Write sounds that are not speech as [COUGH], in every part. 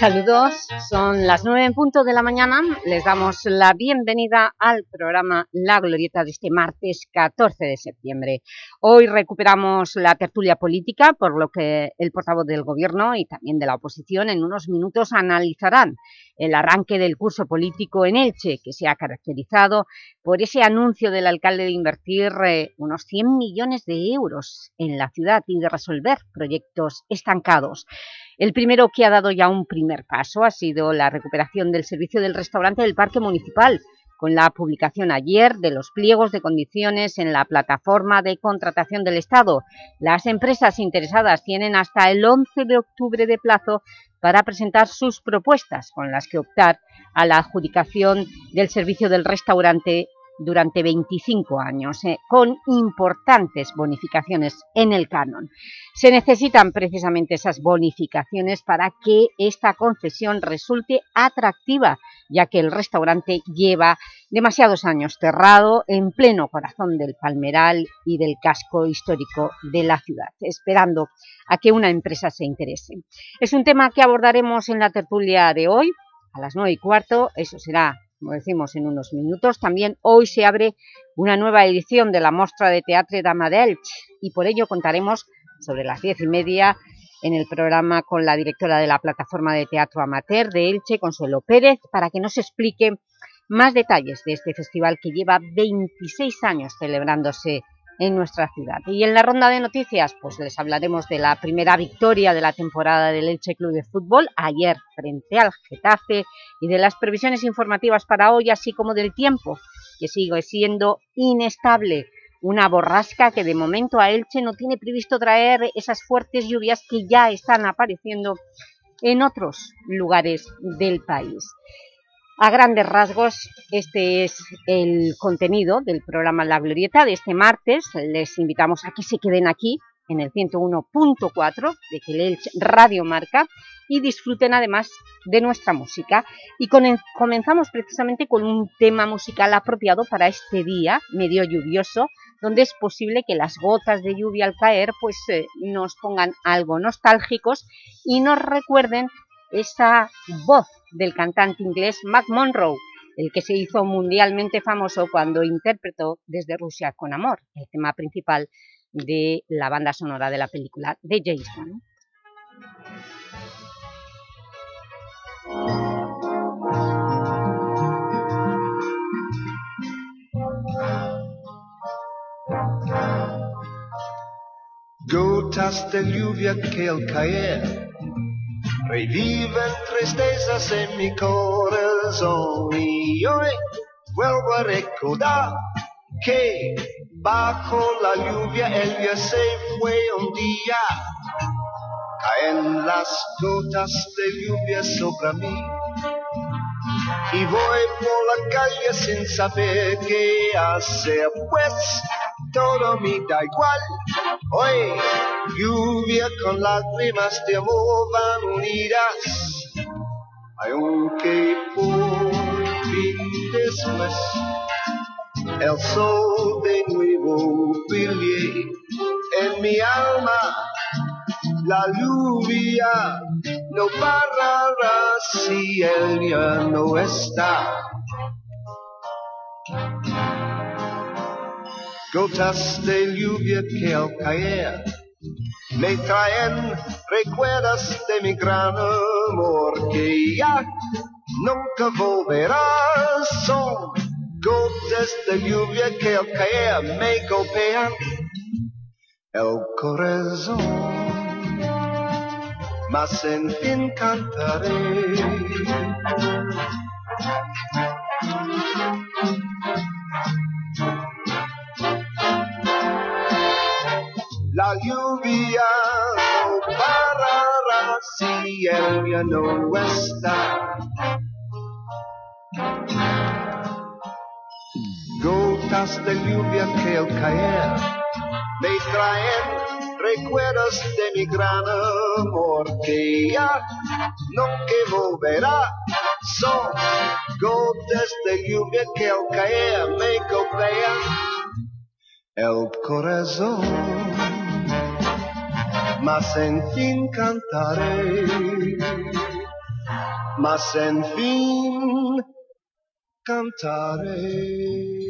Saludos, son las nueve en punto de la mañana. Les damos la bienvenida al programa La Glorieta de este martes 14 de septiembre. Hoy recuperamos la tertulia política, por lo que el portavoz del Gobierno y también de la oposición en unos minutos analizarán el arranque del curso político en Elche, que se ha caracterizado por ese anuncio del alcalde de invertir eh, unos 100 millones de euros en la ciudad y de resolver proyectos estancados. El primero que ha dado ya un primer paso ha sido la recuperación del servicio del restaurante del Parque Municipal, con la publicación ayer de los pliegos de condiciones en la plataforma de contratación del Estado. Las empresas interesadas tienen hasta el 11 de octubre de plazo para presentar sus propuestas con las que optar a la adjudicación del servicio del restaurante durante 25 años, eh, con importantes bonificaciones en el canon. Se necesitan precisamente esas bonificaciones para que esta concesión resulte atractiva, ya que el restaurante lleva demasiados años cerrado en pleno corazón del Palmeral y del casco histórico de la ciudad, esperando a que una empresa se interese. Es un tema que abordaremos en la tertulia de hoy, a las nueve y cuarto, eso será como decimos en unos minutos. También hoy se abre una nueva edición de la Mostra de Teatro Dama y por ello contaremos sobre las diez y media en el programa con la directora de la Plataforma de Teatro Amateur de Elche, Consuelo Pérez, para que nos explique más detalles de este festival que lleva 26 años celebrándose en nuestra ciudad. Y en la ronda de noticias, pues les hablaremos de la primera victoria de la temporada del Elche Club de Fútbol, ayer frente al Getafe, y de las previsiones informativas para hoy, así como del tiempo, que sigue siendo inestable. Una borrasca que de momento a Elche no tiene previsto traer esas fuertes lluvias que ya están apareciendo en otros lugares del país. A grandes rasgos, este es el contenido del programa La Glorieta de este martes. Les invitamos a que se queden aquí, en el 101.4 de Quelelch Radio Marca y disfruten además de nuestra música. Y comenzamos precisamente con un tema musical apropiado para este día medio lluvioso, donde es posible que las gotas de lluvia al caer pues, eh, nos pongan algo nostálgicos y nos recuerden esa voz del cantante inglés Mac Monroe, el que se hizo mundialmente famoso cuando interpretó Desde Rusia con Amor, el tema principal de la banda sonora de la película de Jason. Gotas lluvia Reviven tristezas en mi corazón y hoy vuelvo a recordar que bajo la lluvia el día se fue un día. Caen las gotas de lluvia sobre mí y voy por la calle sin saber qué hacer, pues todo me da igual. Hoy lluvia con lágrimas de amor van unidas, aunque por fin después el sol de nuevo brille en mi alma. La lluvia no parará si él ya no está. Gotas de lluvia que caer me traen recuerdos de mi gran amor que ya nunca volverá. Son gotas de lluvia que al caer me golpean el corazón. Mas en fin cantaré. La lluvia no parará si no está. Gotas de lluvia que al caer me traen recuerdos de mi gran amor que ya nunca volverá. Son de lluvia que al caer me golpea el corazón. Mas en fin cantaré, mas en fin cantaré.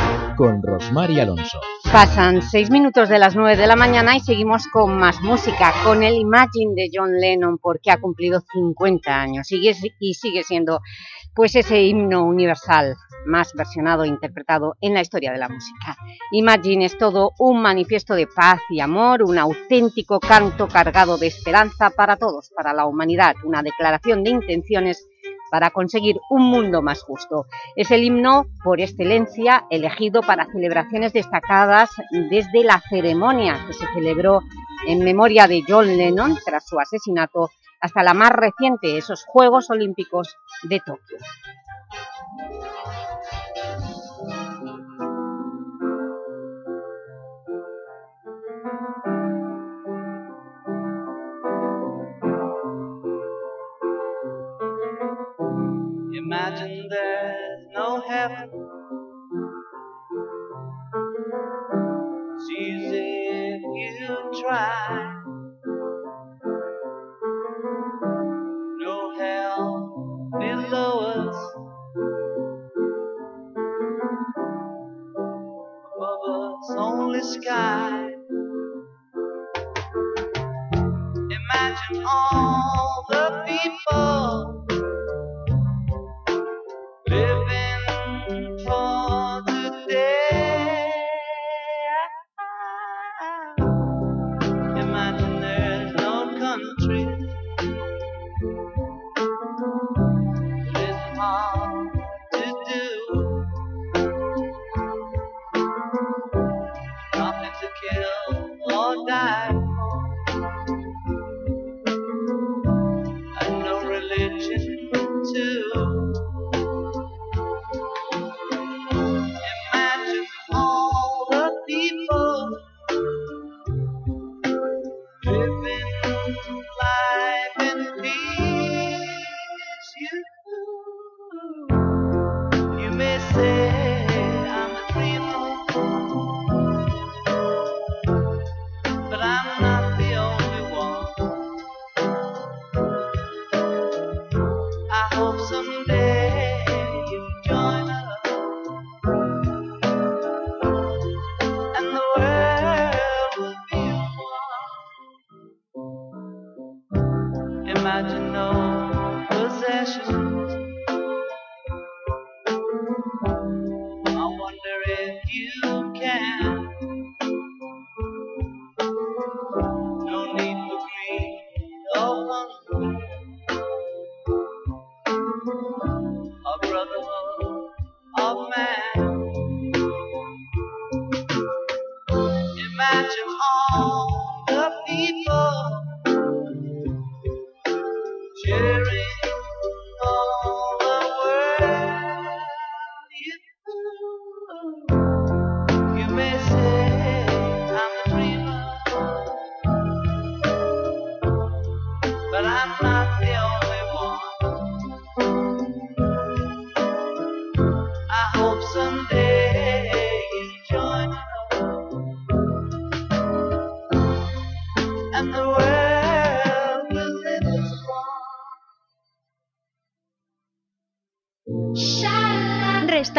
con y Alonso. Pasan seis minutos de las nueve de la mañana y seguimos con más música, con el Imagine de John Lennon, porque ha cumplido 50 años y sigue siendo pues ese himno universal más versionado e interpretado en la historia de la música. Imagine es todo un manifiesto de paz y amor, un auténtico canto cargado de esperanza para todos, para la humanidad, una declaración de intenciones para conseguir un mundo más justo. Es el himno por excelencia elegido para celebraciones destacadas desde la ceremonia que se celebró en memoria de John Lennon tras su asesinato hasta la más reciente, esos Juegos Olímpicos de Tokio. Try. No hell below us. Above us, only sky. Imagine all the people.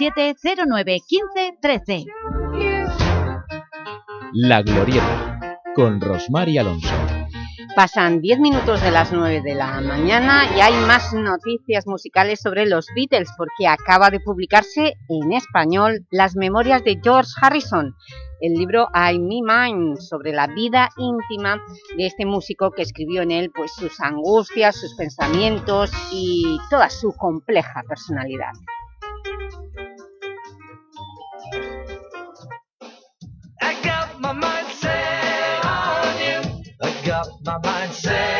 09 15 13. La Glorieta, con Rosmar Alonso. Pasan 10 minutos de las 9 de la mañana y hay más noticias musicales sobre los Beatles porque acaba de publicarse en español Las Memorias de George Harrison, el libro I Me Mind, sobre la vida íntima de este músico que escribió en él pues, sus angustias, sus pensamientos y toda su compleja personalidad. my mind mindset.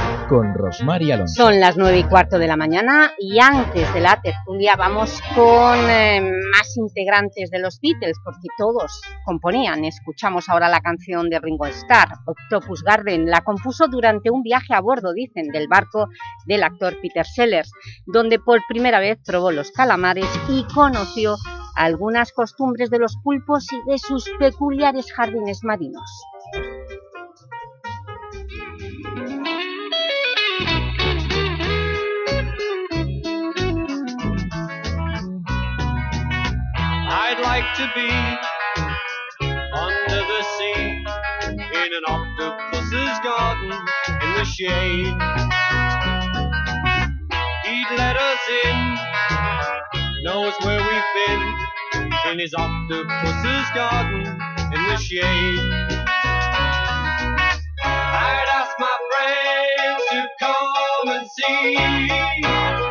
son las nueve y cuarto de la mañana y antes de la tertulia vamos con eh, más integrantes de los Beatles, porque todos componían. Escuchamos ahora la canción de Ringo Starr, Octopus Garden. La compuso durante un viaje a bordo, dicen, del barco del actor Peter Sellers, donde por primera vez probó los calamares y conoció algunas costumbres de los pulpos y de sus peculiares jardines marinos. To be under the sea in an octopus's garden in the shade. He'd let us in, knows where we've been in his octopus's garden in the shade. I'd ask my friends to come and see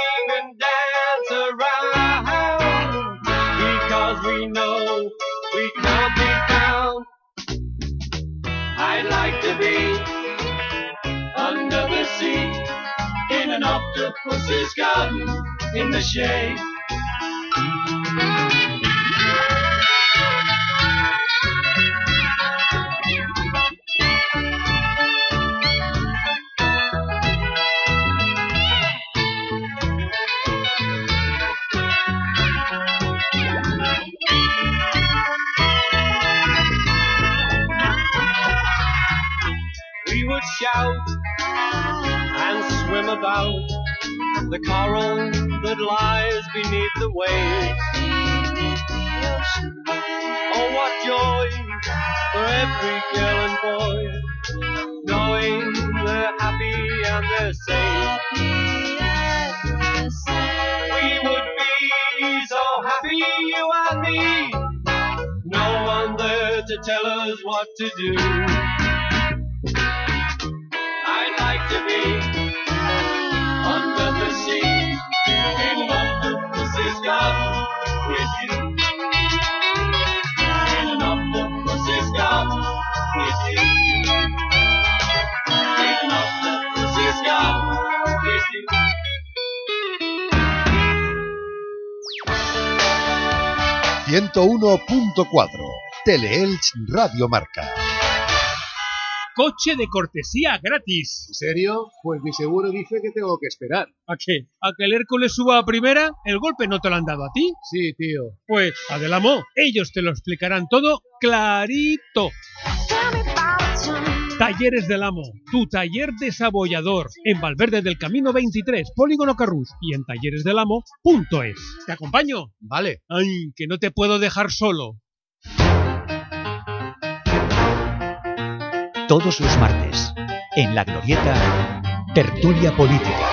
octopus's garden in the shade. We would shout and swim about the coral that lies beneath the waves. Oh, what joy for every girl and boy, knowing they're happy and they're safe. We would be so happy, you and me. No one there to tell us what to do. ...101.4... Teleelch Radio Marca. Coche de cortesía gratis. ¿En serio? Pues mi seguro dice que tengo que esperar. ¿A qué? ¿A que el Hércules suba a primera? ¿El golpe no te lo han dado a ti? Sí, tío. Pues, Adelamo, ellos te lo explicarán todo clarito. Talleres del Amo, tu taller desabollador, en Valverde del Camino 23, Polígono Carrús y en talleresdelamo.es. ¿Te acompaño? Vale. Ay, que no te puedo dejar solo. Todos los martes, en La Glorieta, Tertulia Política.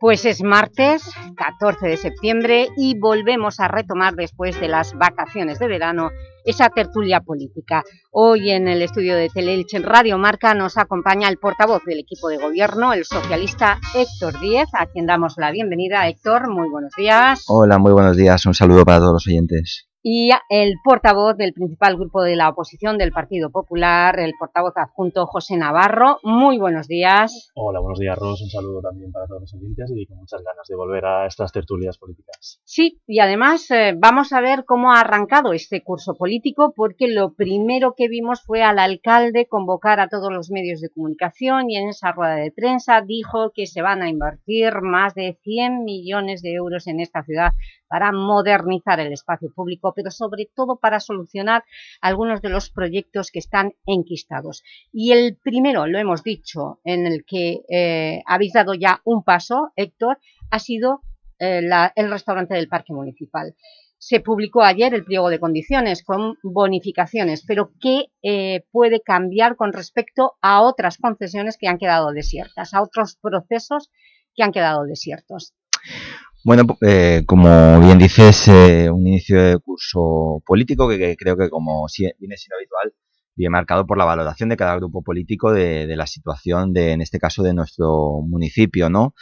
Pues es martes 14 de septiembre y volvemos a retomar después de las vacaciones de verano esa tertulia política. Hoy en el estudio de Teleelche en Radio Marca nos acompaña el portavoz del equipo de gobierno, el socialista Héctor Díez, a quien damos la bienvenida. Héctor, muy buenos días. Hola, muy buenos días. Un saludo para todos los oyentes. Y el portavoz del principal grupo de la oposición del Partido Popular, el portavoz adjunto José Navarro. Muy buenos días. Hola, buenos días, Ros. Un saludo también para todos los oyentes y con muchas ganas de volver a estas tertulias políticas. Sí, y además eh, vamos a ver cómo ha arrancado este curso político porque lo primero que vimos fue al alcalde convocar a todos los medios de comunicación y en esa rueda de prensa dijo que se van a invertir más de 100 millones de euros en esta ciudad para modernizar el espacio público, pero sobre todo para solucionar algunos de los proyectos que están enquistados. Y el primero, lo hemos dicho, en el que eh, habéis dado ya un paso, Héctor, ha sido eh, el restaurante del Parque Municipal. Se publicó ayer el pliego de condiciones con bonificaciones, pero ¿qué eh, puede cambiar con respecto a otras concesiones que han quedado desiertas, a otros procesos que han quedado desiertos? Bueno, eh, como bien dices, eh, un inicio de curso político que, creo que como viene siendo habitual, viene marcado por la valoración de cada grupo político de, de, la situación, de, en este caso, de nuestro municipio, ¿no?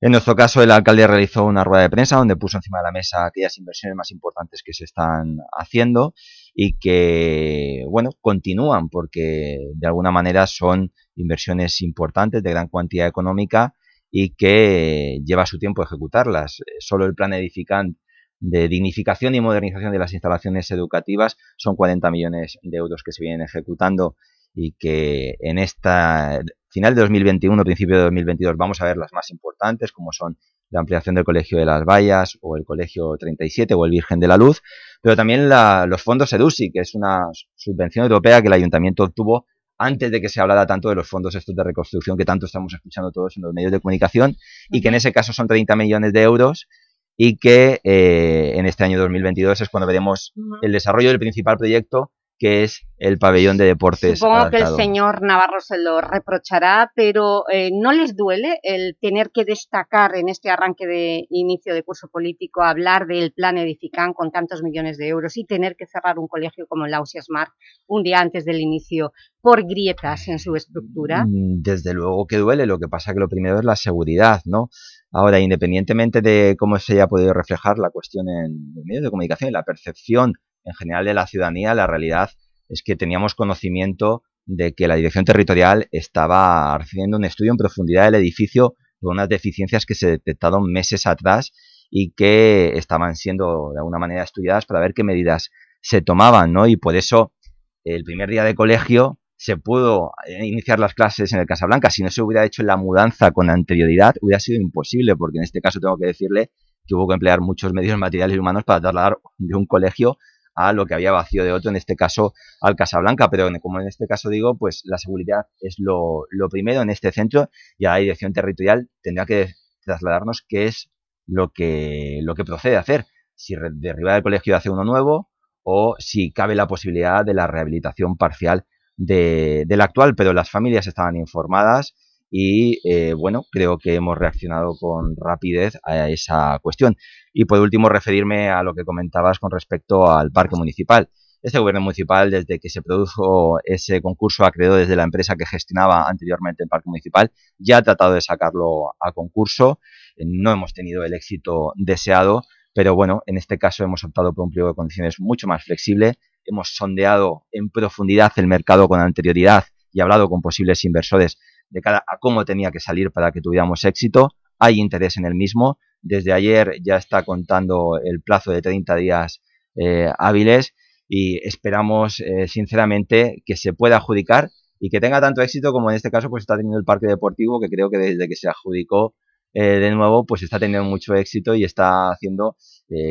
En nuestro caso, el alcalde realizó una rueda de prensa donde puso encima de la mesa aquellas inversiones más importantes que se están haciendo y que, bueno, continúan porque de alguna manera son inversiones importantes de gran cuantía económica y que lleva su tiempo ejecutarlas. Eh, solo el plan edificante de dignificación y modernización de las instalaciones educativas son 40 millones de euros que se vienen ejecutando y que en esta final de 2021, principio de 2022 vamos a ver las más importantes como son la ampliación del Colegio de las Vallas o el Colegio 37 o el Virgen de la Luz, pero también la, los fondos EDUSI, que es una subvención europea que el Ayuntamiento obtuvo antes de que se hablara tanto de los fondos estos de reconstrucción que tanto estamos escuchando todos en los medios de comunicación y que en ese caso son 30 millones de euros y que eh, en este año 2022 es cuando veremos el desarrollo del principal proyecto que es el pabellón de deportes Supongo adaptado. que el señor Navarro se lo reprochará, pero eh, ¿no les duele el tener que destacar en este arranque de inicio de curso político, hablar del plan Edifican con tantos millones de euros y tener que cerrar un colegio como el Ausias Mar un día antes del inicio por grietas en su estructura? Mm, desde luego que duele, lo que pasa que lo primero es la seguridad, ¿no? Ahora, independientemente de cómo se haya podido reflejar la cuestión en los medios de comunicación y la percepción en general de la ciudadanía, la realidad es que teníamos conocimiento de que la dirección territorial estaba haciendo un estudio en profundidad del edificio con unas deficiencias que se detectaron meses atrás y que estaban siendo de alguna manera estudiadas para ver qué medidas se tomaban, ¿no? Y por eso el primer día de colegio se pudo iniciar las clases en el Casablanca. Si no se hubiera hecho la mudanza con anterioridad, hubiera sido imposible, porque en este caso tengo que decirle que hubo que emplear muchos medios materiales y humanos para trasladar de un colegio a lo que había vacío de otro, en este caso al Casablanca, pero como en este caso digo, pues la seguridad es lo, lo primero en este centro y a la dirección territorial tendrá que trasladarnos qué es lo que, lo que procede a hacer, si derribar el colegio y hacer uno nuevo o si cabe la posibilidad de la rehabilitación parcial de, del actual, pero las familias estaban informadas y eh, bueno, creo que hemos reaccionado con rapidez a esa cuestión. Y por último, referirme a lo que comentabas con respecto al parque municipal. Este gobierno municipal, desde que se produjo ese concurso acreedor desde la empresa que gestionaba anteriormente el parque municipal, ya ha tratado de sacarlo a concurso. No hemos tenido el éxito deseado, pero bueno, en este caso hemos optado por un pliego de condiciones mucho más flexible. Hemos sondeado en profundidad el mercado con anterioridad y hablado con posibles inversores de cara a cómo tenía que salir para que tuviéramos éxito. Hay interés en el mismo. Desde ayer ya está contando el plazo de 30 días eh, hábiles y esperamos eh, sinceramente que se pueda adjudicar y que tenga tanto éxito como en este caso pues está teniendo el parque deportivo que creo que desde que se adjudicó eh, de nuevo pues está teniendo mucho éxito y está haciendo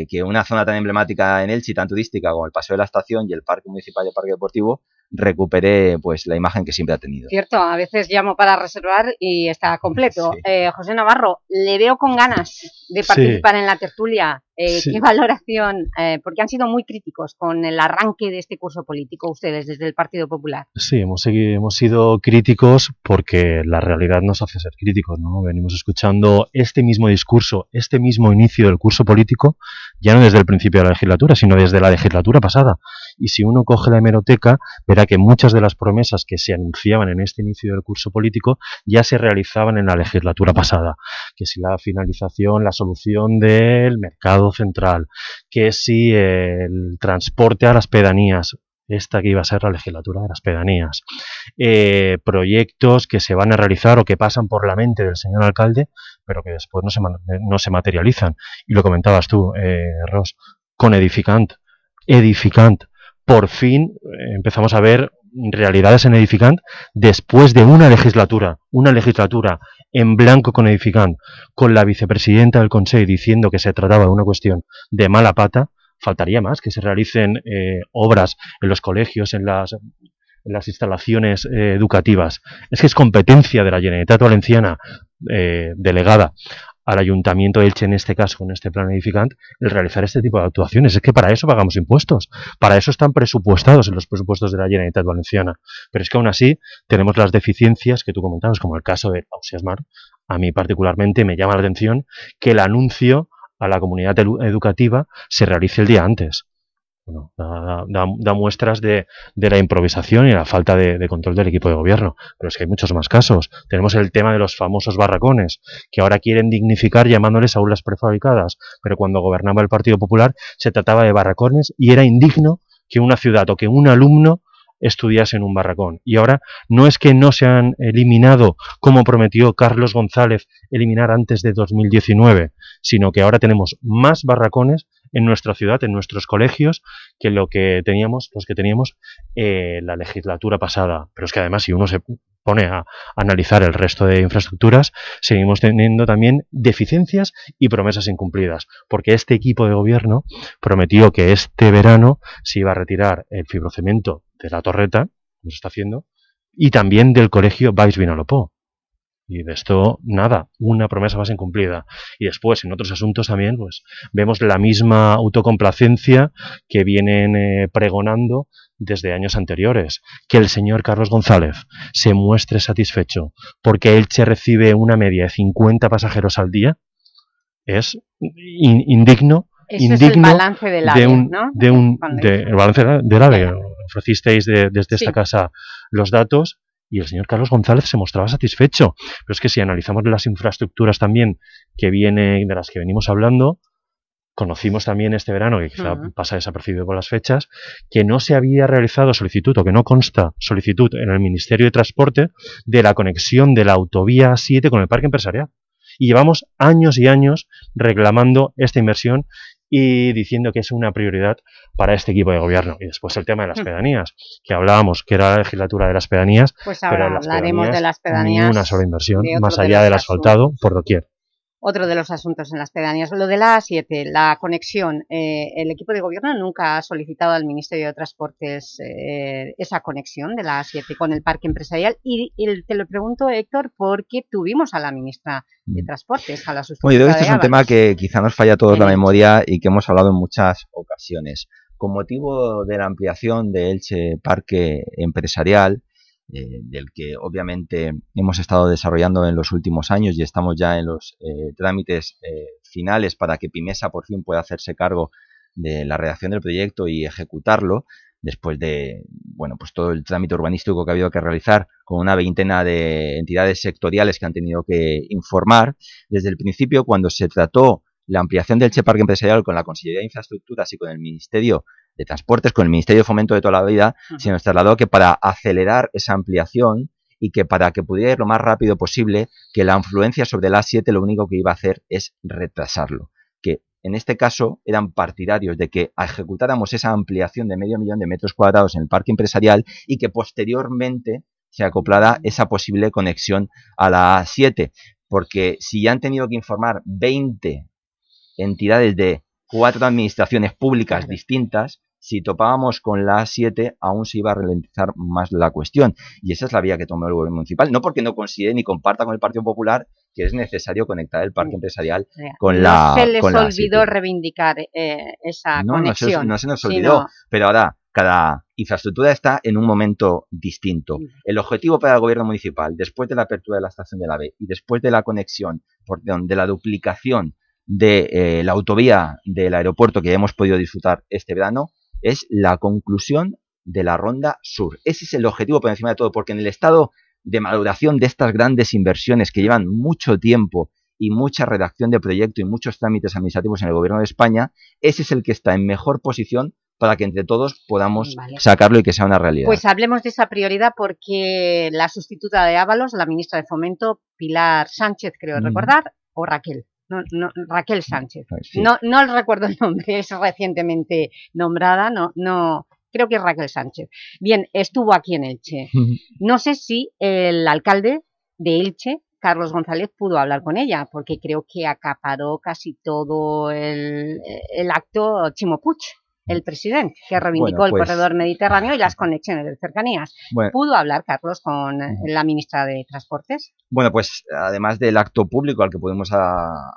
que una zona tan emblemática en Elche, tan turística como el Paseo de la Estación y el Parque Municipal y el Parque Deportivo recupere pues la imagen que siempre ha tenido. Cierto, a veces llamo para reservar y está completo. [LAUGHS] Sí. Eh, José Navarro, le veo con ganas de participar sí. en la tertulia. Eh, sí. ¿Qué [LAUGHS] valoración? Eh, porque han sido muy críticos con el arranque de este curso político ustedes desde el Partido Popular. Sí, hemos, hemos sido críticos porque la realidad nos hace ser críticos. ¿no? Venimos escuchando este mismo discurso, este mismo inicio del curso político, ya no desde el principio de la legislatura, sino desde la legislatura pasada. Y si uno coge la hemeroteca, verá que muchas de las promesas que se anunciaban en este inicio del curso político ya se realizaban en la legislatura pasada. Que si la finalización, la solución del mercado central, que si el transporte a las pedanías, esta que iba a ser la legislatura de las pedanías, eh, proyectos que se van a realizar o que pasan por la mente del señor alcalde, pero que después no se, no se materializan. Y lo comentabas tú, eh, Ross, con Edificant. Edificant. Por fin eh, empezamos a ver realidades en Edificant después de una legislatura, una legislatura en blanco con Edificant, con la vicepresidenta del Consejo diciendo que se trataba de una cuestión de mala pata, faltaría más que se realicen eh, obras en los colegios, en las, instalaciones eh, educativas. Es que es competencia de la Generalitat Valenciana eh, delegada al Ayuntamiento de Elche, en este caso, con este plan edificante, el realizar este tipo de actuaciones. Es que para eso pagamos impuestos, para eso están presupuestados en los presupuestos de la Generalitat Valenciana. Pero es que aún así tenemos las deficiencias que tú comentabas, como el caso de Ausiasmar. A mí particularmente me llama la atención que el anuncio a la comunidad educativa se realice el día antes. Da, muestras de, la improvisación y la falta de, control del equipo de gobierno. Pero es que hay muchos más casos. Tenemos el tema de los famosos barracones, que ahora quieren dignificar llamándoles aulas prefabricadas. Pero cuando gobernaba el Partido Popular se trataba de barracones y era indigno que una ciudad o que un alumno estudiase en un barracón. Y ahora no es que no se han eliminado, como prometió Carlos González eliminar antes de 2019, sino que ahora tenemos más barracones en nuestra ciudad, en nuestros colegios, que lo que teníamos, los que teníamos eh, la legislatura pasada. Pero es que además, si uno se pone a analizar el resto de infraestructuras, seguimos teniendo también deficiencias y promesas incumplidas, porque este equipo de gobierno prometió que este verano se iba a retirar el fibrocemento de la torreta, como se está haciendo, y también del colegio Vais Vinalopó. Y de esto, nada, una promesa más incumplida. Y después, en otros asuntos también, pues vemos la misma autocomplacencia que vienen eh, pregonando desde años anteriores. Que el señor Carlos González se muestre satisfecho porque Elche recibe una media de 50 pasajeros al día es indigno indigno es el balance del de un, de un el balance del AVE. Ofrecisteis desde esta casa los datos y el señor Carlos González se mostraba satisfecho. Pero es que si analizamos las infraestructuras también que viene, de las que venimos hablando, conocimos también este verano, que quizá pasa desapercibido con las fechas, que no se había realizado solicitud o que no consta solicitud en el Ministerio de Transporte de la conexión de la autovía 7 con el parque empresarial. Y llevamos años y años reclamando esta inversión y diciendo que es una prioridad para este equipo de gobierno. Y después el tema de las hmm. pedanías, que hablábamos que era la legislatura de las pedanías, pues pero hablaremos de las pedanías, ni una sola inversión, más allá del asfaltado, por doquier otro de los asuntos en las pedanías. Lo de la A7, la conexión. Eh, el equipo de gobierno nunca ha solicitado al Ministerio de Transportes eh, esa conexión de la A7 con el parque empresarial y, te lo pregunto, Héctor, porque tuvimos a la ministra de mm. Transportes, a la creo que este es un tema que quizá nos falla a todos la memoria y que hemos hablado en muchas ocasiones. Con motivo de la ampliación de Elche Parque Empresarial, eh, del que obviamente hemos estado desarrollando en los últimos años y estamos ya en los eh, trámites eh, finales para que Pimesa por fin pueda hacerse cargo de la redacción del proyecto y ejecutarlo después de bueno pues todo el trámite urbanístico que ha habido que realizar con una veintena de entidades sectoriales que han tenido que informar. Desde el principio cuando se trató la ampliación del Che Parque Empresarial con la Consejería de Infraestructuras y con el Ministerio de Transportes, con el Ministerio de Fomento de toda la vida, se nos trasladó que para acelerar esa ampliación y que para que pudiera ir lo más rápido posible, que la influencia sobre el A7 lo único que iba a hacer es retrasarlo. Que en este caso eran partidarios de que ejecutáramos esa ampliación de medio millón de metros cuadrados en el parque empresarial y que posteriormente se acoplara esa posible conexión a la A7. Porque si ya han tenido que informar 20 entidades de cuatro administraciones públicas distintas, si topábamos con la A7 aún se iba a ralentizar más la cuestión. Y esa es la vía que tomó el gobierno municipal. No porque no considere ni comparta con el Partido Popular que es necesario conectar el parque empresarial con la No se les olvidó reivindicar eh, esa conexión. No, se nos olvidó, pero ahora cada infraestructura está en un momento distinto. El objetivo para el gobierno municipal, después de la apertura de la estación de la B y después de la conexión, de la duplicación de eh, la autovía del aeropuerto que hemos podido disfrutar este verano es la conclusión de la Ronda Sur. Ese es el objetivo por encima de todo, porque en el estado de maduración de estas grandes inversiones que llevan mucho tiempo y mucha redacción de proyecto y muchos trámites administrativos en el Gobierno de España, ese es el que está en mejor posición para que entre todos podamos Vale. sacarlo y que sea una realidad. Pues hablemos de esa prioridad porque la sustituta de Ábalos, la ministra de Fomento, Pilar Sánchez, creo Mm. recordar, o Raquel, no, no, Raquel Sánchez. sí. No, no recuerdo el nombre, es recientemente nombrada, no, no, creo que es Raquel Sánchez. Bien, estuvo aquí en Elche. [LAUGHS] No sé si el alcalde de Elche, Carlos González, pudo hablar con ella, porque creo que acaparó casi todo el, el acto Chimo Puig, el presidente, que reivindicó Bueno, el pues- corredor mediterráneo y las conexiones de cercanías. Bueno. ¿Pudo hablar, Carlos, con eh, la ministra de Transportes? Bueno, pues además del acto público al que pudimos a-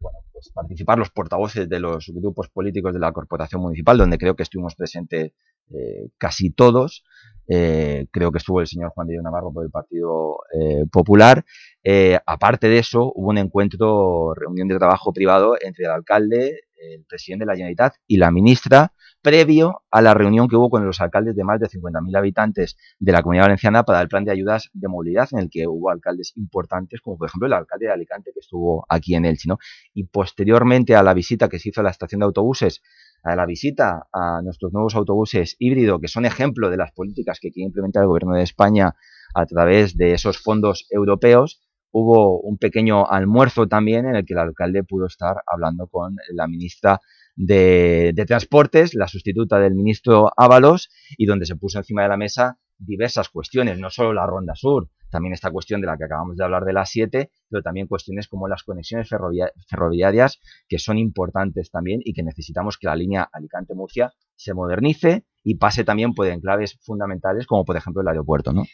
bueno, pues, participar los portavoces de los grupos políticos de la Corporación Municipal, donde creo que estuvimos presentes eh, casi todos, eh, creo que estuvo el señor Juan de Navarro por el Partido eh, Popular. Eh, aparte de eso, hubo un encuentro, reunión de trabajo privado entre el alcalde, el presidente de la Generalitat y la ministra, previo a la reunión que hubo con los alcaldes de más de 50.000 habitantes de la Comunidad Valenciana para el plan de ayudas de movilidad, en el que hubo alcaldes importantes, como por ejemplo el alcalde de Alicante, que estuvo aquí en Elche. ¿no? Y posteriormente a la visita que se hizo a la estación de autobuses, a la visita a nuestros nuevos autobuses híbridos, que son ejemplo de las políticas que quiere implementar el Gobierno de España a través de esos fondos europeos, hubo un pequeño almuerzo también en el que el alcalde pudo estar hablando con la ministra de, de Transportes, la sustituta del ministro Ábalos, y donde se puso encima de la mesa diversas cuestiones, no solo la Ronda Sur, también esta cuestión de la que acabamos de hablar de las 7, pero también cuestiones como las conexiones ferrovia- ferroviarias, que son importantes también y que necesitamos que la línea Alicante-Murcia se modernice y pase también por enclaves fundamentales como por ejemplo el aeropuerto, ¿no?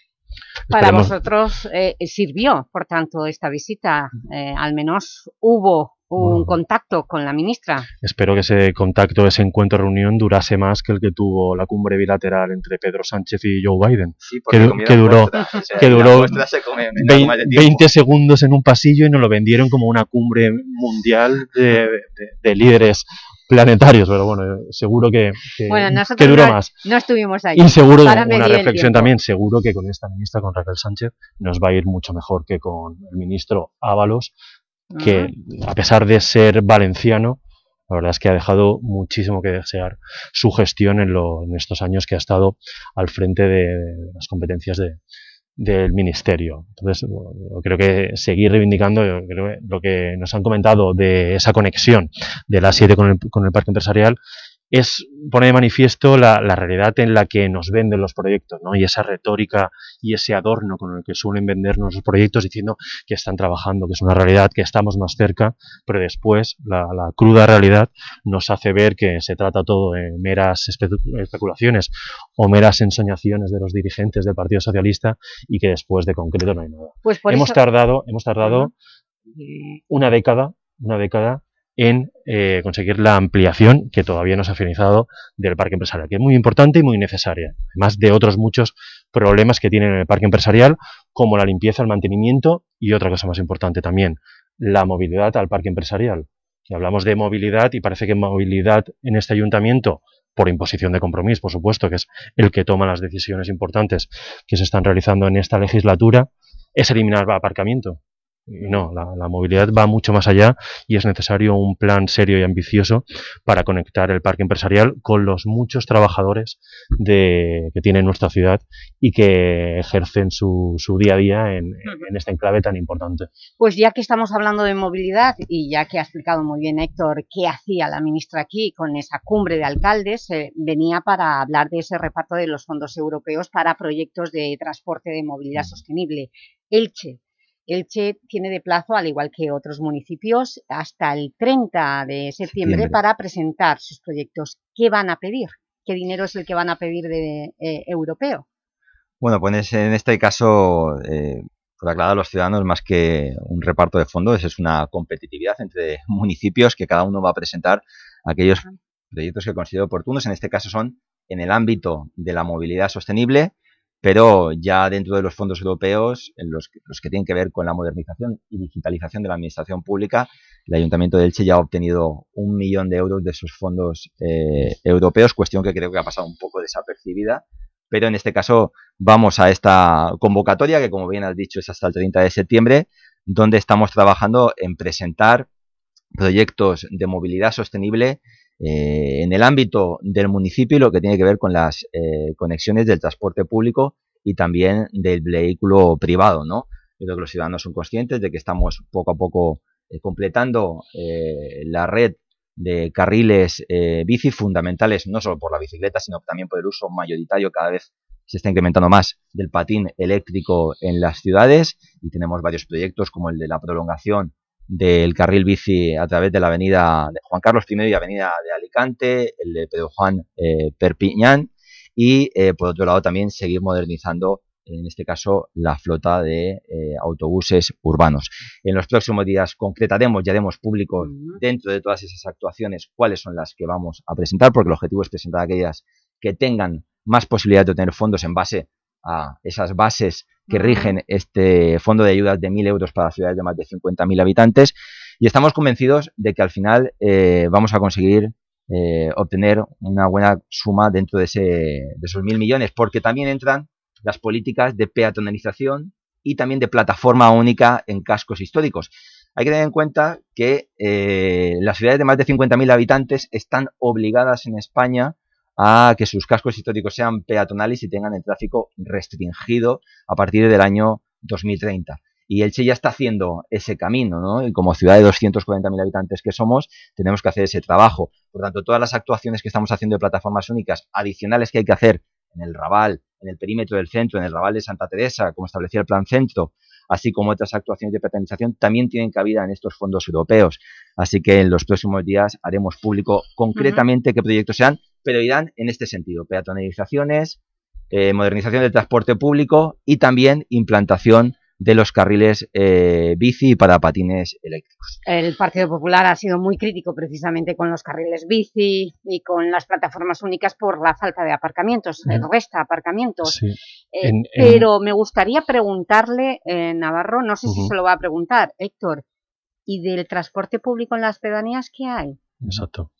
Para Esperemos- vosotros eh, sirvió, por tanto, esta visita. Eh, al menos hubo un contacto con la ministra. Espero que ese contacto, ese encuentro, reunión, durase más que el que tuvo la cumbre bilateral entre Pedro Sánchez y Joe Biden. Sí, porque que, que duró, sea, que duró se come en algo vein- más de tiempo. 20 segundos en un pasillo y nos lo vendieron como una cumbre mundial de, de- de líderes planetarios. Pero bueno, seguro que, que, Bueno, que nosotros duró no, más. no estuvimos ahí. Y seguro, una reflexión también, seguro que con esta ministra, con Raquel Sánchez, nos va a ir mucho mejor que con el ministro Ábalos, que a pesar de ser valenciano, la verdad es que ha dejado muchísimo que desear su gestión en, lo- en estos años que ha estado al frente de las competencias de- del ministerio. Entonces, creo que seguir reivindicando creo que lo que nos han comentado de esa conexión de la 7 con el, con el parque empresarial es poner de manifiesto la, la realidad en la que nos venden los proyectos, ¿no? Y esa retórica y ese adorno con el que suelen vendernos los proyectos diciendo que están trabajando, que es una realidad, que estamos más cerca, pero después la, la cruda realidad nos hace ver que se trata todo de meras espe- especulaciones o meras ensoñaciones de los dirigentes del Partido Socialista y que después de concreto no hay nada. Pues hemos eso- tardado, hemos tardado una década, una década en eh, conseguir la ampliación que todavía no se ha finalizado del parque empresarial, que es muy importante y muy necesaria, además de otros muchos problemas que tiene el parque empresarial, como la limpieza, el mantenimiento y otra cosa más importante también, la movilidad al parque empresarial. Hablamos de movilidad y parece que movilidad en este ayuntamiento, por imposición de compromiso, por supuesto, que es el que toma las decisiones importantes que se están realizando en esta legislatura, es eliminar el aparcamiento. Y no, la, la movilidad va mucho más allá y es necesario un plan serio y ambicioso para conectar el parque empresarial con los muchos trabajadores de, que tiene nuestra ciudad y que ejercen su, su día a día en, en este enclave tan importante. Pues ya que estamos hablando de movilidad y ya que ha explicado muy bien Héctor qué hacía la ministra aquí con esa cumbre de alcaldes, eh, venía para hablar de ese reparto de los fondos europeos para proyectos de transporte de movilidad sostenible. Elche. Elche tiene de plazo, al igual que otros municipios, hasta el 30 de septiembre Septiembre. para presentar sus proyectos. ¿Qué van a pedir? ¿Qué dinero es el que van a pedir de eh, europeo? Bueno, pues en este caso, eh, por aclarar a los ciudadanos, más que un reparto de fondos, es una competitividad entre [LAUGHS] municipios que cada uno va a presentar aquellos proyectos que considere oportunos. En este caso son en el ámbito de la movilidad sostenible, pero ya dentro de los fondos europeos, en los, que- tienen que ver con la modernización y digitalización de la administración pública, el Ayuntamiento de Elche ya ha obtenido un millón de euros de esos fondos eh, europeos, cuestión que creo que ha pasado un poco desapercibida, pero en este caso vamos a esta convocatoria que como bien has dicho es hasta el 30 de septiembre donde estamos trabajando en presentar proyectos de movilidad sostenible eh, en el ámbito del municipio y lo que tiene que ver con las eh, conexiones del transporte público y también del vehículo privado, ¿no? Yo creo que los ciudadanos son conscientes de que estamos poco a poco eh, completando la red de carriles bici fundamentales, no solo por la bicicleta, sino también por el uso mayoritario cada vez se está incrementando más del patín eléctrico en las ciudades y tenemos varios proyectos como el de la prolongación del carril bici a través de la avenida de Juan Carlos I y avenida de Alicante, el de Pedro Juan eh, Perpiñán y eh, por otro lado también seguir modernizando en este caso la flota de eh, autobuses urbanos. En los próximos días concretaremos y haremos público dentro de todas esas actuaciones cuáles son las que vamos a presentar porque el objetivo es presentar aquellas que tengan más posibilidad de obtener fondos en base a esas bases que rigen este fondo de ayudas de 1.000 euros para ciudades de más de 50.000 habitantes y estamos convencidos de que al final eh, vamos a conseguir eh, obtener una buena suma dentro de, ese, de esos 1.000 millones porque también entran las políticas de peatonalización y también de plataforma única en cascos históricos. Hay que tener en cuenta que eh, las ciudades de más de 50.000 habitantes están obligadas en España a que sus cascos históricos sean peatonales y tengan el tráfico restringido a partir del año 2030. Y Elche ya está haciendo ese camino, ¿no? Y como ciudad de 240.000 habitantes que somos, tenemos que hacer ese trabajo. Por tanto, todas las actuaciones que estamos haciendo de plataformas únicas adicionales que hay que hacer en el Raval, en el perímetro del centro, en el Raval de Santa Teresa, como establecía el Plan Centro, así como otras actuaciones de peatonalización, también tienen cabida en estos fondos europeos. Así que en los próximos días haremos público concretamente qué proyectos sean pero irán en este sentido, peatonalizaciones, eh, modernización del transporte público y también implantación de los carriles eh, bici para patines eléctricos. El Partido Popular ha sido muy crítico precisamente con los carriles bici y con las plataformas únicas por la falta de aparcamientos, resta aparcamientos. Eh, pero me gustaría preguntarle, Navarro, no sé si se lo va a preguntar, Héctor, ¿y del transporte público en las pedanías qué hay? Exacto.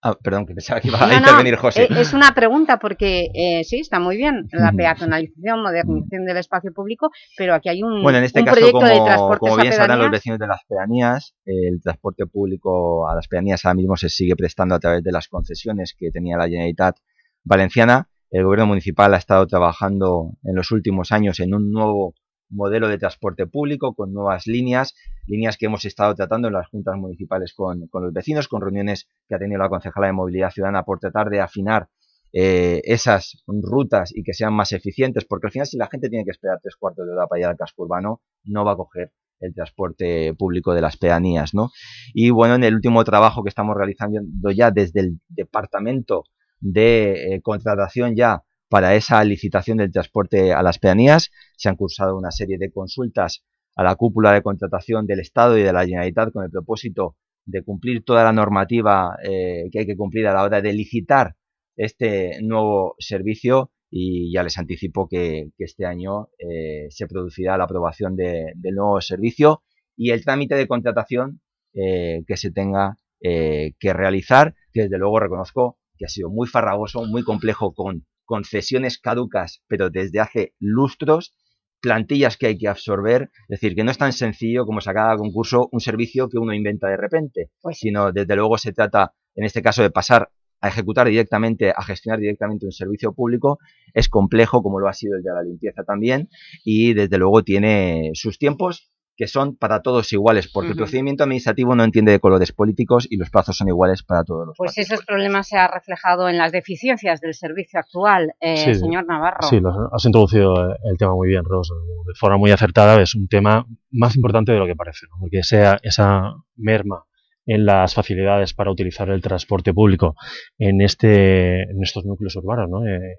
Ah, perdón, que pensaba que iba a intervenir José. Eh, es una pregunta porque eh, sí, está muy bien la peatonalización, modernización del espacio público, pero aquí hay un, bueno, en este caso, proyecto como, de transporte como bien sabrán los vecinos de las pedanías, el transporte público a las pedanías ahora mismo se sigue prestando a través de las concesiones que tenía la Generalitat Valenciana. El gobierno municipal ha estado trabajando en los últimos años en un nuevo modelo de transporte público con nuevas líneas, líneas que hemos estado tratando en las juntas municipales con, los vecinos, con reuniones que ha tenido la concejala de Movilidad Ciudadana por tratar de afinar eh, esas rutas y que sean más eficientes, porque al final si la gente tiene que esperar tres cuartos de hora para llegar al casco urbano, no va a coger el transporte público de las pedanías, ¿no? Y bueno, en el último trabajo que estamos realizando ya desde el departamento de eh, contratación ya para esa licitación del transporte a las pedanías. Se han cursado una serie de consultas a la cúpula de contratación del Estado y de la Generalitat con el propósito de cumplir toda la normativa eh, que hay que cumplir a la hora de licitar este nuevo servicio y ya les anticipo que, este año eh, se producirá la aprobación del nuevo servicio y el trámite de contratación eh, que se tenga que realizar, que desde luego reconozco que ha sido muy farragoso, muy complejo con concesiones caducas, pero desde hace lustros, plantillas que hay que absorber, es decir, que no es tan sencillo como sacar a concurso un servicio que uno inventa de repente, pues sino desde luego se trata, en este caso, de pasar a ejecutar directamente, a gestionar directamente un servicio público, es complejo como lo ha sido el de la limpieza también y desde luego tiene sus tiempos que son para todos iguales, porque el procedimiento administrativo no entiende de colores políticos y los plazos son iguales para todos los Pues esos problemas se han reflejado en las deficiencias del servicio actual, eh, señor Navarro. Sí, has introducido el tema muy bien, Rosa, de forma muy acertada, es un tema más importante de lo que parece, porque sea esa merma en las facilidades para utilizar el transporte público en, este, en estos núcleos urbanos, ¿no? Eh,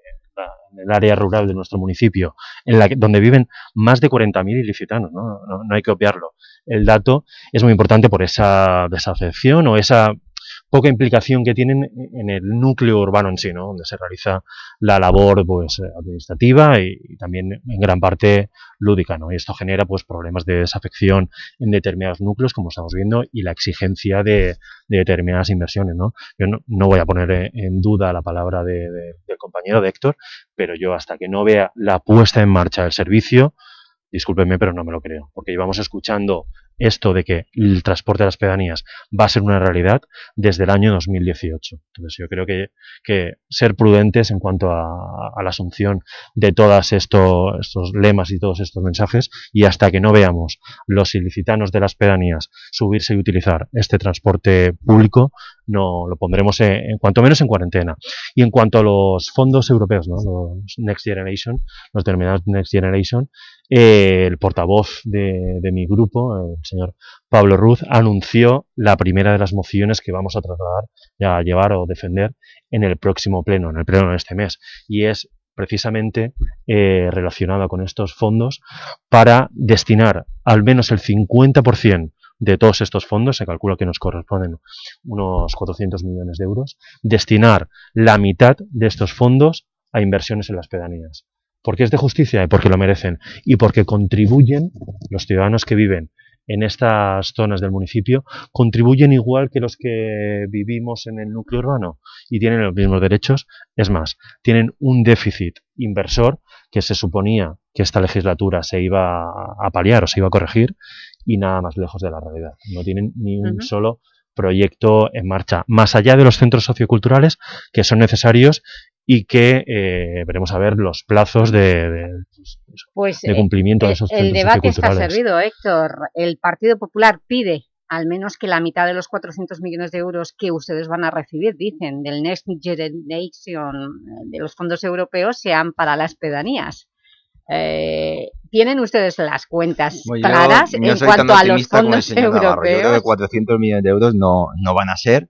en el área rural de nuestro municipio, en la donde viven más de 40.000 ilicitanos, ¿no? ¿no? No, hay que obviarlo. El dato es muy importante por esa desafección o esa poca implicación que tienen en el núcleo urbano en sí, ¿no? donde se realiza la labor pues, administrativa y, también en gran parte lúdica. ¿no? Y esto genera pues, problemas de desafección en determinados núcleos, como estamos viendo, y la exigencia de, determinadas inversiones. ¿no? Yo no, voy a poner en duda la palabra de, del compañero de Héctor, pero yo hasta que no vea la puesta en marcha del servicio, discúlpenme, pero no me lo creo, porque llevamos escuchando esto de que el transporte de las pedanías va a ser una realidad desde el año 2018. Entonces yo creo que, que ser prudentes en cuanto a, a la asunción de todos esto, estos lemas y todos estos mensajes y hasta que no veamos los ilicitanos de las pedanías subirse y utilizar este transporte público, no lo pondremos en, en cuanto menos en cuarentena. Y en cuanto a los fondos europeos, ¿no? los Next Generation, los denominados Next Generation, eh, el portavoz de, mi grupo, el señor Pablo Ruz, anunció la primera de las mociones que vamos a trasladar, a llevar o defender en el próximo pleno, en el pleno de este mes. Y es precisamente eh, relacionada con estos fondos para destinar al menos el 50% de todos estos fondos, se calcula que nos corresponden unos 400 millones de euros, destinar la mitad de estos fondos a inversiones en las pedanías. Porque es de justicia y porque lo merecen y porque contribuyen los ciudadanos que viven en estas zonas del municipio contribuyen igual que los que vivimos en el núcleo urbano y tienen los mismos derechos. Es más, tienen un déficit inversor que se suponía que esta legislatura se iba a paliar o se iba a corregir y nada más lejos de la realidad. No tienen ni un uh -huh. solo proyecto en marcha, más allá de los centros socioculturales que son necesarios y que eh, veremos a ver los plazos de, de, pues, de cumplimiento eh, de esos el centros debate está servido, Héctor. El Partido Popular pide al menos que la mitad de los 400 millones de euros que ustedes van a recibir, dicen, del Next Generation, de los fondos europeos, sean para las pedanías. Eh, ¿Tienen ustedes las cuentas Bueno, claras no en cuanto a los fondos Navarro. Yo creo que europeos? 400 millones de euros no, no van a ser,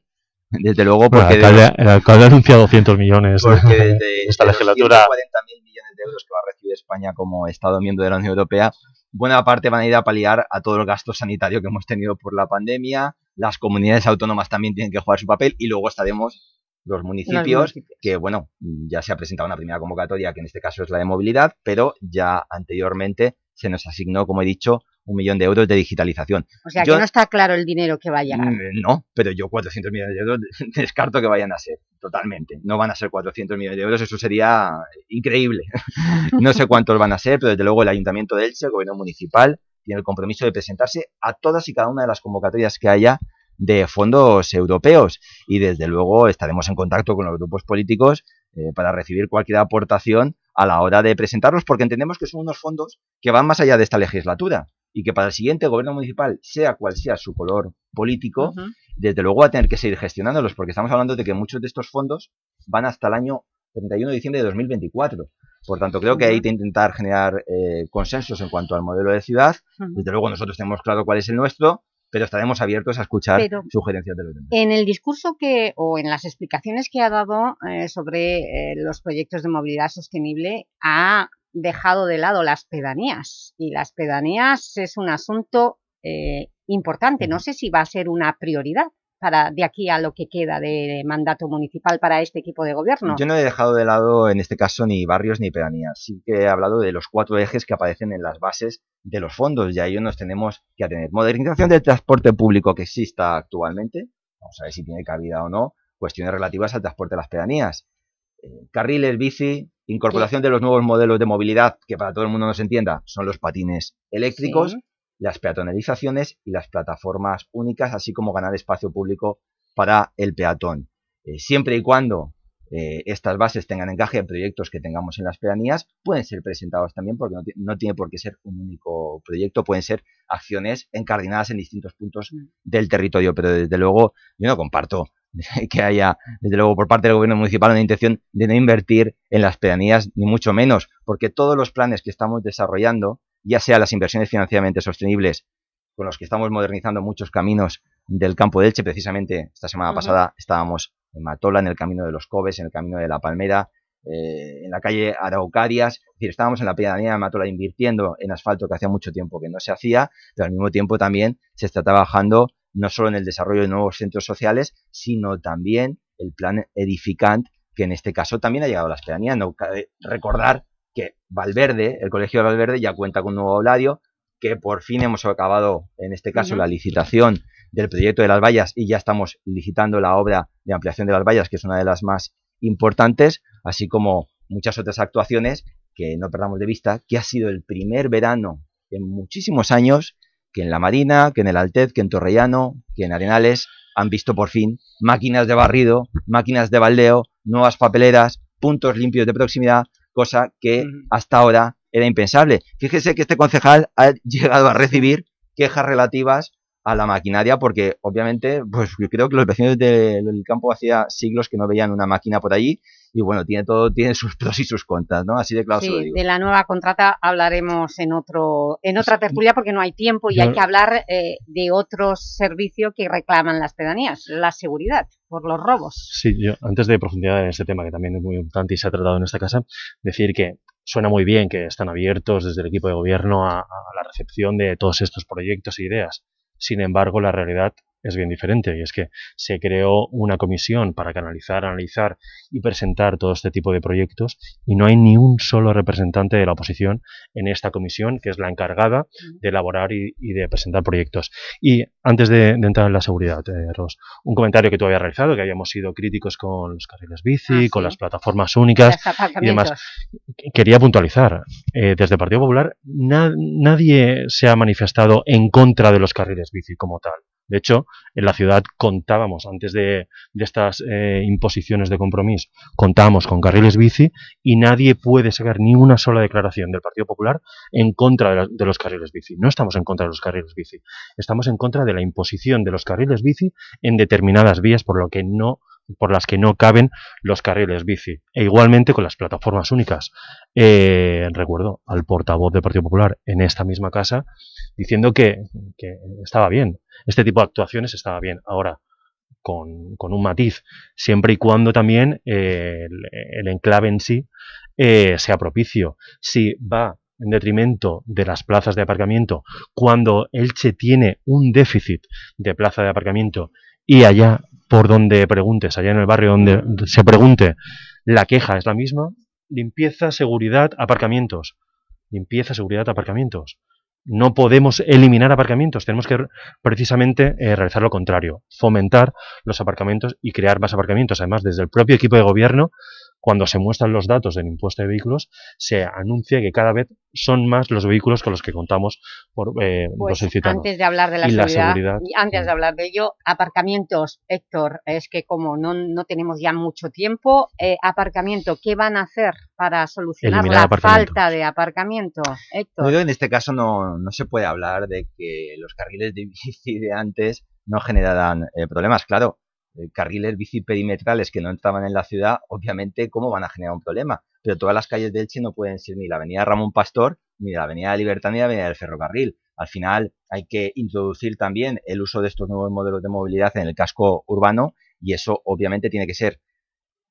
desde luego, Bueno, porque el, alcalde, el alcalde ha anunciado 200 millones porque de, desde, [LAUGHS] esta de los legislatura. 140.000 millones de euros que va a recibir España como Estado miembro de la Unión Europea, buena parte van a ir a paliar a todo el gasto sanitario que hemos tenido por la pandemia, las comunidades autónomas también tienen que jugar su papel y luego estaremos los municipios, municipios. que bueno, ya se ha presentado una primera convocatoria que en este caso es la de movilidad, pero ya anteriormente se nos asignó, como he dicho, un millón de euros de digitalización. O sea, Yo- que no está claro el dinero que va a llegar. Mm, No, pero yo 400 millones de euros [LAUGHS] descarto que vayan a ser, totalmente. No van a ser 400 millones de euros, eso sería increíble. [LAUGHS] No sé cuántos van a ser, pero desde luego el Ayuntamiento de Elche, el Gobierno Municipal, tiene el compromiso de presentarse a todas y cada una de las convocatorias que haya de fondos europeos y desde luego estaremos en contacto con los grupos políticos eh, para recibir cualquier aportación a la hora de presentarlos porque entendemos que son unos fondos que van más allá de esta legislatura y que para el siguiente gobierno municipal, sea cual sea su color político, desde luego va a tener que seguir gestionándolos, porque estamos hablando de que muchos de estos fondos van hasta el año 31 de diciembre de 2024. Por tanto, creo que hay que intentar generar eh, consensos en cuanto al modelo de ciudad. Desde luego nosotros tenemos claro cuál es el nuestro, pero estaremos abiertos a escuchar Pero- sugerencias de los demás. En el discurso que, o en las explicaciones que ha dado eh, sobre eh, los proyectos de movilidad sostenible, ha dejado de lado las pedanías. Y las pedanías es un asunto eh, importante. No sé si va a ser una prioridad para de aquí a lo que queda de mandato municipal para este equipo de gobierno. Yo no he dejado de lado en este caso ni barrios ni pedanías. Sí que he hablado de los cuatro ejes que aparecen en las bases de los fondos y a ello nos tenemos que atener. Modernización del transporte público que exista actualmente. Vamos a ver si tiene cabida o no. Cuestiones relativas al transporte de las pedanías. Eh, carriles, bici, incorporación de los nuevos modelos de movilidad que para todo el mundo nos entienda son los patines eléctricos, Sí. Las peatonalizaciones y las plataformas únicas, así como ganar espacio público para el peatón. Eh, siempre y cuando eh, estas bases tengan encaje en proyectos que tengamos en las pedanías, pueden ser presentados también porque no, no tiene por qué ser un único proyecto, pueden ser acciones encardinadas en distintos puntos Mm. del territorio, pero desde luego yo no comparto [LAUGHS] que haya, desde luego, por parte del gobierno municipal una intención de no invertir en las pedanías, ni mucho menos, porque todos los planes que estamos desarrollando, ya sea las inversiones financieramente sostenibles, con los que estamos modernizando muchos caminos del campo de Elche, precisamente esta semana pasada estábamos en Matola, en el camino de los Cobes, en el camino de la Palmera, eh, en la calle Araucarias, es decir, estábamos en la pedanía de Matola invirtiendo en asfalto que hacía mucho tiempo que no se hacía, pero al mismo tiempo también se está trabajando no solo en el desarrollo de nuevos centros sociales, sino también el plan edificant, que en este caso también ha llegado a las pedanías. No cabe recordar que Valverde, el colegio de Valverde, ya cuenta con un nuevo aulario, que por fin hemos acabado, en este caso, la licitación del proyecto de las vallas y ya estamos licitando la obra de ampliación de las vallas, que es una de las más importantes, así como muchas otras actuaciones que no perdamos de vista, que ha sido el primer verano en muchísimos años que en la Marina, que en el Altez, que en Torrellano, que en Arenales han visto por fin máquinas de barrido, máquinas de baldeo, nuevas papeleras, puntos limpios de proximidad, cosa que hasta ahora era impensable. Fíjese que este concejal ha [LAUGHS] llegado a recibir quejas relativas a la maquinaria porque obviamente pues yo creo que los vecinos del campo hacía siglos que no veían una máquina por allí y bueno, tiene todo tiene sus pros y sus contras, ¿no? Así de claro Sí, digo. de la nueva contrata hablaremos en otro en otra tertulia porque no hay tiempo y hay que hablar eh, de otros servicios que reclaman las pedanías, la seguridad por los robos. Sí, yo antes de profundizar en este tema, que también es muy importante y se ha tratado en esta casa, decir que suena muy bien que están abiertos desde el equipo de gobierno a, a la recepción de todos estos proyectos e ideas. Sin embargo, la realidad es bien diferente y es que se creó una comisión para canalizar, analizar y presentar todo este tipo de proyectos y no hay ni un solo representante de la oposición en esta comisión que es la encargada de elaborar y, y de presentar proyectos. Y antes de, de entrar en la seguridad, eh, Ros, un comentario que tú habías realizado, que habíamos sido críticos con los carriles bici, Ah, con las plataformas únicas y demás. Quería puntualizar, eh, desde el Partido Popular na- nadie se ha manifestado en contra de los carriles bici como tal. De hecho, en la ciudad contábamos, antes de, estas eh, imposiciones de compromiso, contábamos con carriles bici y nadie puede sacar ni una sola declaración del Partido Popular en contra de, de los carriles bici. No estamos en contra de los carriles bici, estamos en contra de la imposición de los carriles bici en determinadas vías por lo que no por las que no caben los carriles bici. E igualmente con las plataformas únicas. Eh, recuerdo al portavoz del Partido Popular en esta misma casa diciendo que, que estaba bien. Este tipo de actuaciones estaba bien. Ahora, con, con un matiz, siempre y cuando también eh, el, el enclave en sí eh, sea propicio. Si va en detrimento de las plazas de aparcamiento, cuando Elche tiene un déficit de plaza de aparcamiento y allá por donde preguntes, allá en el barrio donde se pregunte, la queja es la misma, limpieza, seguridad, aparcamientos. Limpieza, seguridad, aparcamientos. No podemos eliminar aparcamientos, tenemos que precisamente eh, realizar lo contrario, fomentar los aparcamientos y crear más aparcamientos. Además, desde el propio equipo de gobierno, cuando se muestran los datos del impuesto de vehículos, se anuncia que cada vez son más los vehículos con los que contamos por eh, Pues los antes de hablar de la Y la seguridad, y antes de hablar de ello, aparcamientos, Héctor, es que como no, no tenemos ya mucho tiempo, eh, aparcamiento, ¿qué van a hacer para solucionar Eliminar la falta de aparcamiento, Héctor? Que en este caso no, no se puede hablar de que los carriles de bici de antes no generaran eh, problemas. Claro, carriles bici perimetrales que no entraban en la ciudad, obviamente, ¿cómo van a generar un problema? Pero todas las calles de Elche no pueden ser ni la avenida Ramón Pastor, ni la avenida de Libertad, ni la avenida del Ferrocarril. Al final hay que introducir también el uso de estos nuevos modelos de movilidad en el casco urbano y eso obviamente tiene que ser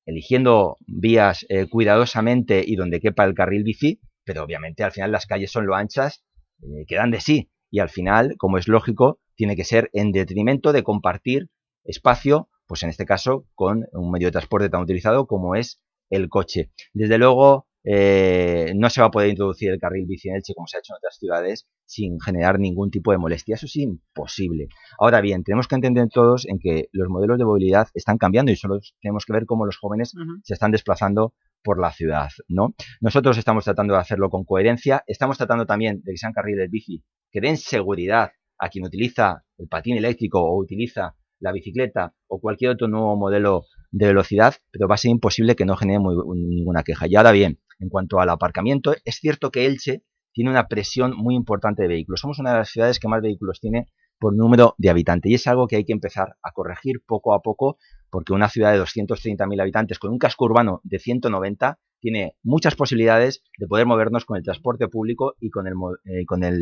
eligiendo vías eh, cuidadosamente y donde quepa el carril bici, pero obviamente al final las calles son lo anchas, eh, que dan de sí. Y al final, como es lógico, tiene que ser en detrimento de compartir espacio, pues en este caso con un medio de transporte tan utilizado como es el coche. Desde luego, eh, no se va a poder introducir el carril bici en Elche como se ha hecho en otras ciudades sin generar ningún tipo de molestia. Eso es imposible. Ahora bien, tenemos que entender todos en que los modelos de movilidad están cambiando y solo tenemos que ver cómo los jóvenes se están desplazando por la ciudad, ¿no? Nosotros estamos tratando de hacerlo con coherencia, estamos tratando también de que sean carriles bici que den seguridad a quien utiliza el patín eléctrico o utiliza la bicicleta o cualquier otro nuevo modelo de velocidad, pero va a ser imposible que no genere muy- ninguna queja. Y ahora bien, en cuanto al aparcamiento, es cierto que Elche tiene una presión muy importante de vehículos. Somos una de las ciudades que más vehículos tiene por número de habitantes y es algo que hay que empezar a corregir poco a poco porque una ciudad de 230.000 habitantes con un casco urbano de 190 tiene muchas posibilidades de poder movernos con el transporte público y con el, eh, con el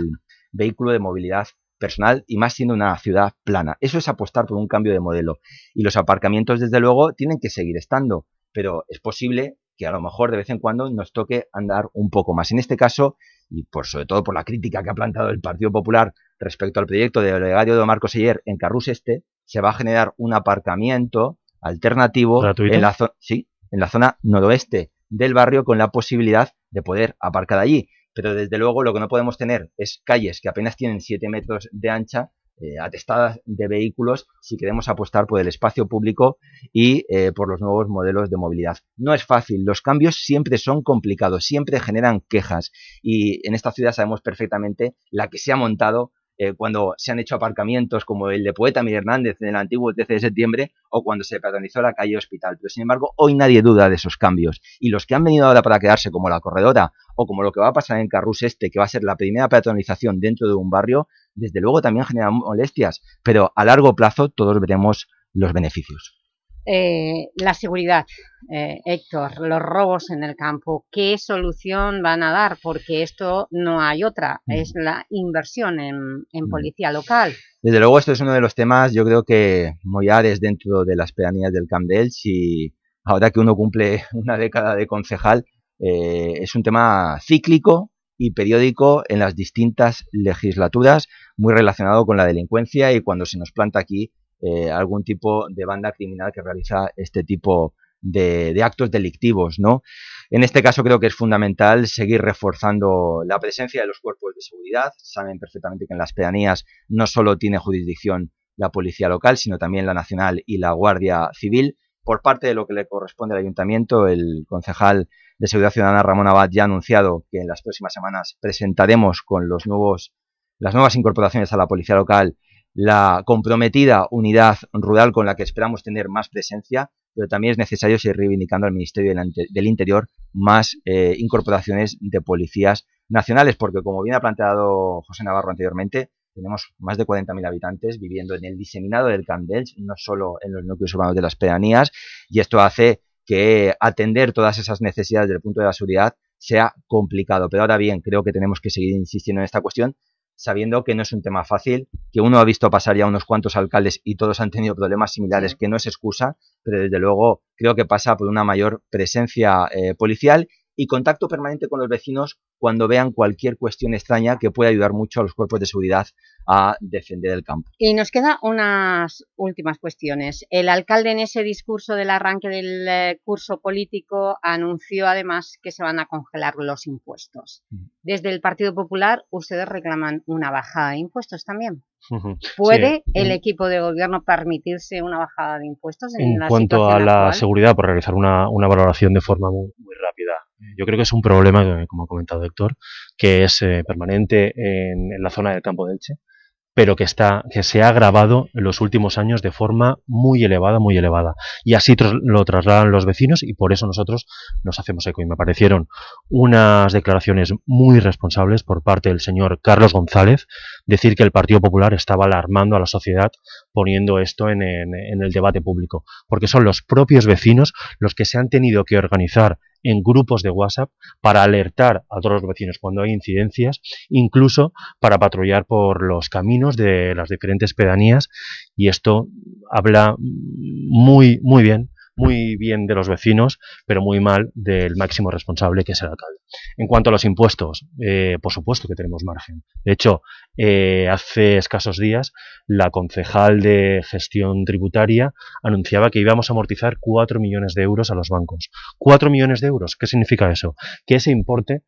vehículo de movilidad personal y más siendo una ciudad plana. Eso es apostar por un cambio de modelo. Y los aparcamientos, desde luego, tienen que seguir estando, pero es posible que a lo mejor de vez en cuando nos toque andar un poco más. En este caso, y por sobre todo por la crítica que ha plantado el Partido Popular respecto al proyecto de Olegario de Marcos Ayer en Carrus Este, se va a generar un aparcamiento alternativo ¿Gratuito? en la, sí, en la zona noroeste del barrio con la posibilidad de poder aparcar allí. Pero desde luego lo que no podemos tener es calles que apenas tienen 7 metros de ancha eh, atestadas de vehículos si queremos apostar por el espacio público y eh, por los nuevos modelos de movilidad. No es fácil, los cambios siempre son complicados, siempre generan quejas y en esta ciudad sabemos perfectamente la que se ha montado eh, cuando se han hecho aparcamientos como el de Poeta Miguel Hernández en el antiguo 13 de septiembre o cuando se peatonizó la calle Hospital. Pero sin embargo, hoy nadie duda de esos cambios. Y los que han venido ahora para quedarse, como la corredora o como lo que va a pasar en Carrus Este, que va a ser la primera peatonización dentro de un barrio, desde luego también generan molestias. Pero a largo plazo todos veremos los beneficios. Eh, la seguridad, eh, Héctor, los robos en el campo, ¿qué solución van a dar? Porque esto no hay otra, Mm. es la inversión en, en policía local. Desde luego esto es uno de los temas, yo creo que Mollares dentro de las pedanías del Camp de Elche y ahora que uno cumple [LAUGHS] una década de concejal, eh, es un tema cíclico y periódico en las distintas legislaturas, muy relacionado con la delincuencia y cuando se nos planta aquí eh, algún tipo de banda criminal que realiza este tipo de, de actos delictivos, ¿no? En este caso creo que es fundamental seguir reforzando la presencia de los cuerpos de seguridad. Saben perfectamente que en las pedanías no solo tiene jurisdicción la policía local, sino también la nacional y la Guardia Civil. Por parte de lo que le corresponde al Ayuntamiento, el concejal de Seguridad Ciudadana Ramón Abad ya ha anunciado que en las próximas semanas presentaremos con los nuevos, las nuevas incorporaciones a la policía local la comprometida unidad rural con la que esperamos tener más presencia, pero también es necesario seguir reivindicando al Ministerio del, del Interior más eh, incorporaciones de policías nacionales, porque como bien ha planteado José Navarro anteriormente, tenemos más de 40.000 habitantes viviendo en el diseminado del Elche, no solo en los núcleos urbanos de las pedanías, y esto hace que atender todas esas necesidades desde el punto de la seguridad sea complicado. Pero ahora bien, creo que tenemos que seguir insistiendo en esta cuestión, sabiendo que no es un tema fácil, que uno ha visto pasar ya unos cuantos alcaldes y todos han tenido problemas similares, que no es excusa, pero desde luego creo que pasa por una mayor presencia eh, policial y contacto permanente con los vecinos cuando vean cualquier cuestión extraña que puede ayudar mucho a los cuerpos de seguridad a defender el campo. Y nos quedan unas últimas cuestiones. El alcalde en ese discurso del arranque del eh, curso político anunció además que se van a congelar los impuestos. Desde el Partido Popular ustedes reclaman una bajada de impuestos también. ¿Puede Sí, el en- equipo de gobierno permitirse una bajada de impuestos en, En la cuanto a la actual? seguridad, por realizar una, una valoración de forma muy, muy rápida. Yo creo que es un problema, que, como ha comentado Héctor, que es eh, permanente en, la zona del campo de Elche, pero que, está, que se ha agravado en los últimos años de forma muy elevada, muy elevada. Y así lo trasladan los vecinos y por eso nosotros nos hacemos eco. Y me parecieron unas declaraciones muy responsables por parte del señor Carlos González, decir que el Partido Popular estaba alarmando a la sociedad poniendo esto en el debate público, porque son los propios vecinos los que se han tenido que organizar en grupos de WhatsApp para alertar a todos los vecinos cuando hay incidencias, incluso para patrullar por los caminos de las diferentes pedanías. Y esto habla muy, muy bien, muy bien de los vecinos, pero muy mal del máximo responsable que es el alcalde. En cuanto a los impuestos, eh, por supuesto que tenemos margen. De hecho, eh, hace escasos días la concejal de gestión tributaria anunciaba que íbamos a amortizar 4 millones de euros a los bancos. 4 millones de euros, ¿qué significa eso? Que ese importe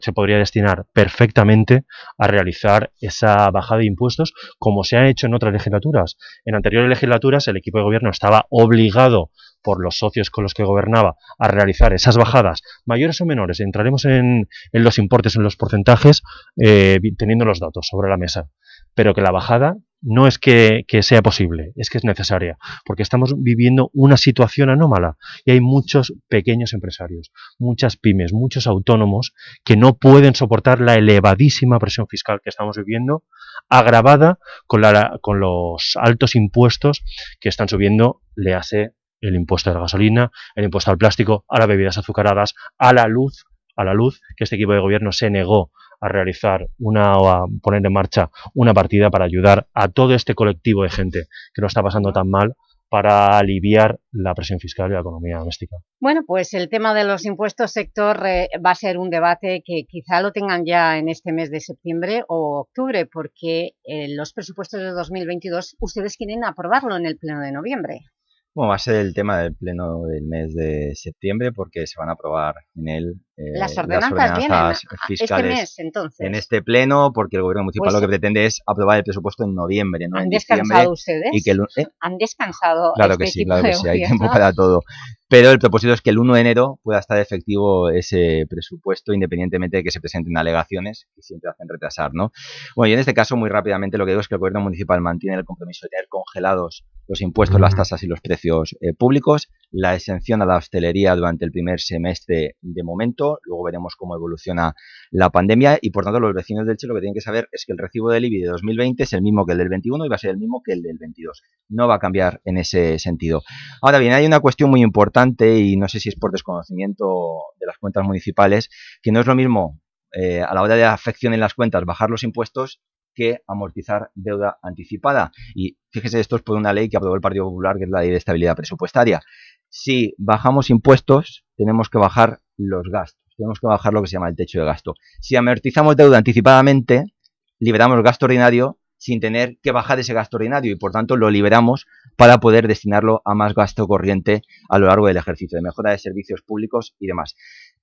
se podría destinar perfectamente a realizar esa bajada de impuestos como se ha hecho en otras legislaturas. En anteriores legislaturas el equipo de gobierno estaba obligado por los socios con los que gobernaba a realizar esas bajadas, mayores o menores. Entraremos en, en los importes, en los porcentajes, eh, teniendo los datos sobre la mesa. Pero que la bajada no es que, que sea posible, es que es necesaria, porque estamos viviendo una situación anómala y hay muchos pequeños empresarios, muchas pymes, muchos autónomos que no pueden soportar la elevadísima presión fiscal que estamos viviendo, agravada con, la, con los altos impuestos que están subiendo, le hace el impuesto a la gasolina, el impuesto al plástico, a las bebidas azucaradas, a la luz, a la luz, que este equipo de gobierno se negó a realizar una o a poner en marcha una partida para ayudar a todo este colectivo de gente que lo está pasando tan mal para aliviar la presión fiscal y la economía doméstica. Bueno, pues el tema de los impuestos sector eh, va a ser un debate que quizá lo tengan ya en este mes de septiembre o octubre, porque eh, los presupuestos de 2022 ustedes quieren aprobarlo en el pleno de noviembre. Bueno, va a ser el tema del pleno del mes de septiembre porque se van a aprobar en él eh, las ordenanzas, este fiscales mes, entonces. en este pleno porque el gobierno municipal Pues- lo que pretende es aprobar el presupuesto en noviembre, no ¿Han en descansado ustedes? Y que el, ¿eh? ¿Han descansado Claro este que sí, tipo claro que sí, hay tiempo para todo. Pero el propósito es que el 1 de enero pueda estar efectivo ese presupuesto independientemente de que se presenten alegaciones que siempre hacen retrasar, ¿no? Bueno, y en este caso, muy rápidamente, lo que digo es que el gobierno municipal mantiene el compromiso de tener congelados los impuestos, las tasas y los precios eh, públicos, la exención a la hostelería durante el primer semestre de momento, luego veremos cómo evoluciona la pandemia y por tanto los vecinos del Che lo que tienen que saber es que el recibo del IBI de 2020 es el mismo que el del 21 y va a ser el mismo que el del 22. No va a cambiar en ese sentido. Ahora bien, hay una cuestión muy importante y no sé si es por desconocimiento de las cuentas municipales, que no es lo mismo eh, a la hora de afección en las cuentas bajar los impuestos que amortizar deuda anticipada. Y fíjese, esto es por una ley que aprobó el Partido Popular, que es la ley de estabilidad presupuestaria. Si bajamos impuestos, tenemos que bajar los gastos, tenemos que bajar lo que se llama el techo de gasto. Si amortizamos deuda anticipadamente, liberamos gasto ordinario sin tener que bajar ese gasto ordinario y por tanto lo liberamos para poder destinarlo a más gasto corriente a lo largo del ejercicio, de mejora de servicios públicos y demás.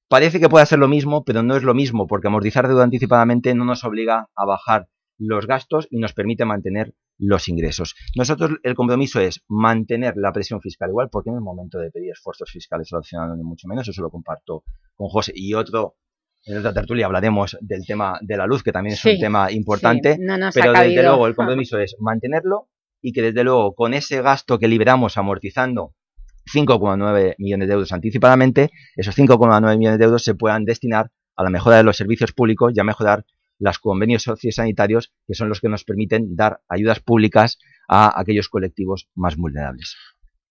Parece que puede ser lo mismo, pero no es lo mismo, porque amortizar deuda anticipadamente no nos obliga a bajar los gastos y nos permite mantener los ingresos. Nosotros el compromiso es mantener la presión fiscal igual, porque no es momento de pedir esfuerzos fiscales a los ciudadanos, ni mucho menos, eso lo comparto con José. Y otro, en otra tertulia hablaremos del tema de la luz, que también es Sí, un tema importante, sí, no pero desde luego el [LAUGHS] compromiso es mantenerlo y que desde luego con ese gasto que liberamos amortizando 5,9 millones de euros anticipadamente, esos 5,9 millones de euros se puedan destinar a la mejora de los servicios públicos y a mejorar los convenios sociosanitarios que son los que nos permiten dar ayudas públicas a aquellos colectivos más vulnerables.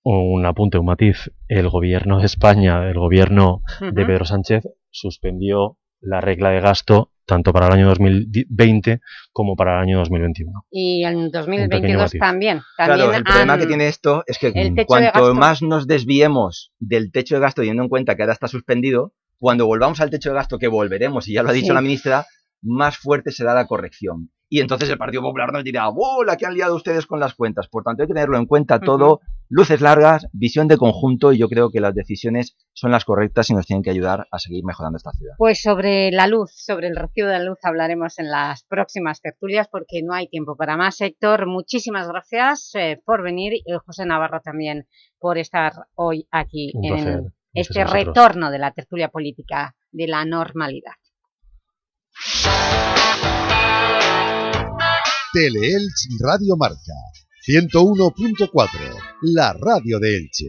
Un apunte, un matiz. El gobierno de España, el gobierno de. Pedro Sánchez, suspendió la regla de gasto tanto para el año 2020 como para el año 2021. Y pequeño 2022 matiz. también. también Claro, el problema que tiene esto es que el cuanto más nos desviemos del techo de gasto, teniendo en cuenta que ahora está suspendido, cuando volvamos al techo de gasto, que volveremos, y ya lo ha dicho Sí. la ministra, más fuerte será la corrección. Y entonces el Partido Popular nos dirá, ¡wow! La que han liado ustedes con las cuentas. Por tanto, hay que tenerlo en cuenta todo, luces largas, visión de conjunto, y yo creo que las decisiones son las correctas y nos tienen que ayudar a seguir mejorando esta ciudad. Pues sobre la luz, sobre el recibo de la luz hablaremos en las próximas tertulias porque no hay tiempo para más. Héctor, muchísimas gracias eh, por venir y José Navarro también por estar hoy aquí Un en placer. Este retorno de la tertulia política de la normalidad. Teleelch Radio Marca 101.4, la radio de Elche.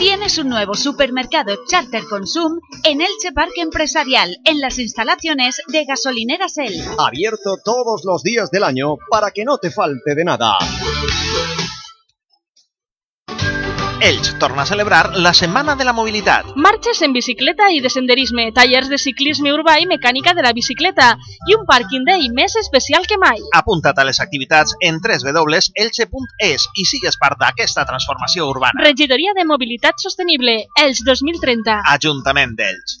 Tienes un nuevo supermercado Charter Consum en Elche Parque Empresarial, en las instalaciones de Gasolineras El. Abierto todos los días del año para que no te falte de nada. Elx torna a celebrar la Setmana de la Mobilitat. Marxes en bicicleta i de senderisme, tallers de ciclisme urbà i mecànica de la bicicleta i un parking day més especial que mai. Apunta't a les activitats en www.elche.es i sigues part d'aquesta transformació urbana. Regidoria de Mobilitat Sostenible, Elx 2030. Ajuntament d'Elx.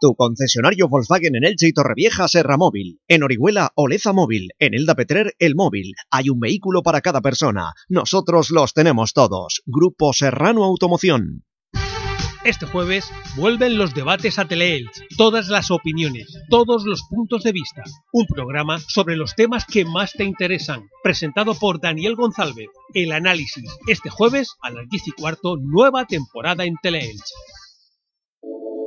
Tu concesionario Volkswagen en Elche y Torrevieja Serra Móvil. En Orihuela Oleza Móvil. En Elda Petrer El Móvil. Hay un vehículo para cada persona. Nosotros los tenemos todos. Grupo Serrano Automoción. Este jueves vuelven los debates a Teleelch, todas las opiniones, todos los puntos de vista. Un programa sobre los temas que más te interesan, presentado por Daniel González. El análisis, este jueves a las 10 y cuarto, nueva temporada en Teleelch.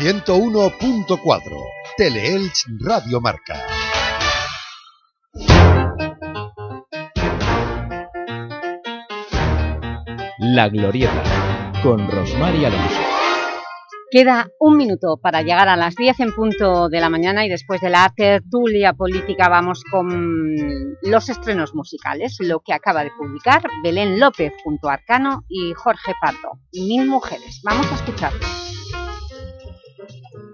101.4 Teleelch Radio Marca. La Glorieta, con Rosmar y Alonso. Queda un minuto para llegar a las 10 en punto de la mañana y después de la tertulia política vamos con los estrenos musicales, lo que acaba de publicar Belén López junto a Arcano y Jorge Pardo, Mil Mujeres. Vamos a escucharlo. Una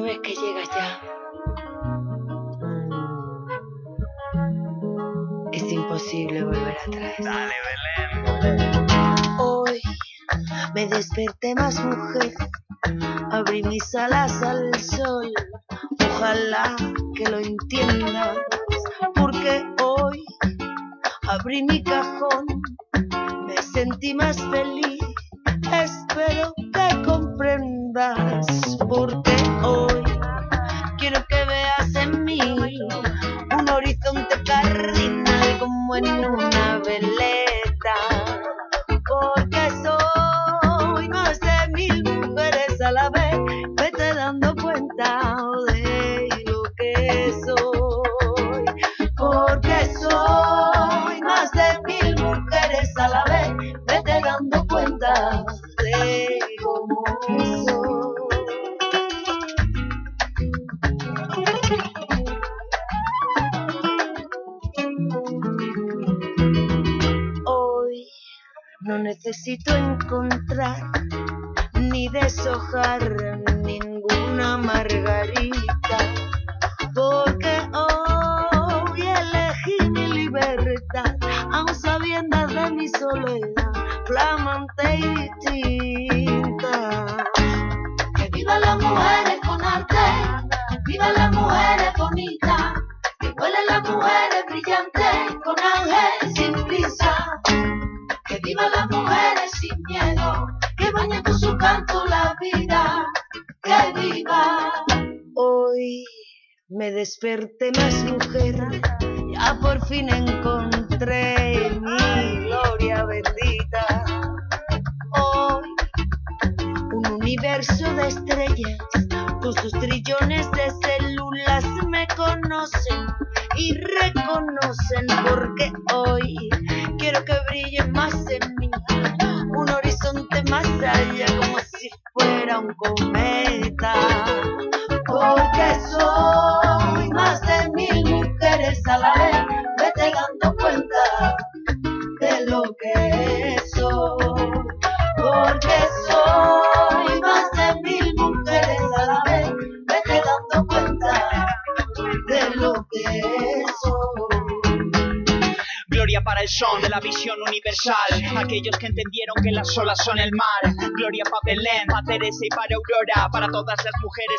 vez que llegas ya, es imposible volver atrás. Dale, Belén. Hoy me desperté más mujer, abrí mis alas al sol. Ojalá que lo entiendas, porque hoy abrí mi cajón, me sentí más feliz. Y para Aurora. Para todas las mujeres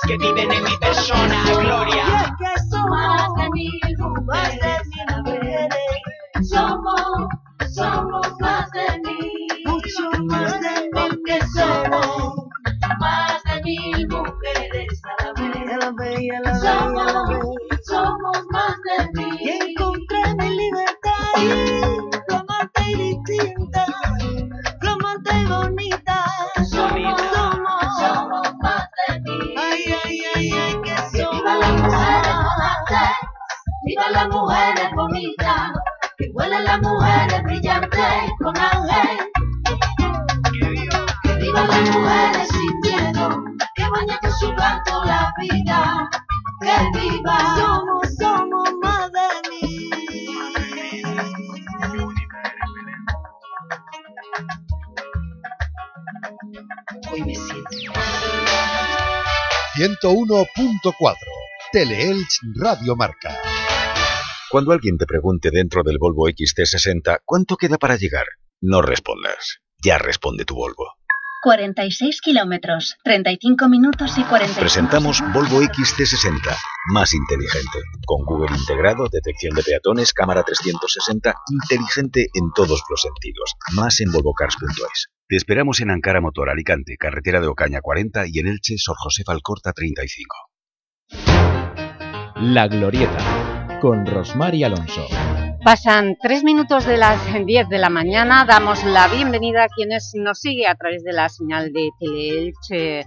101.4 Teleelch Radio Marca. Cuando alguien te pregunte dentro del Volvo XT60 cuánto queda para llegar, no respondas. Ya responde tu Volvo. 46 kilómetros, 35 minutos y 45 Presentamos Volvo XT60, más inteligente. Con Google integrado, detección de peatones, cámara 360, inteligente en todos los sentidos. Más en volvocars.es. Te esperamos en Ankara Motor Alicante, carretera de Ocaña 40 y en Elche, Sor José Alcorta 35. La Glorieta, con Rosmar y Alonso. Pasan tres minutos de las [LAUGHS] 10 de la mañana, damos la bienvenida a quienes nos siguen a través de la señal de Teleelche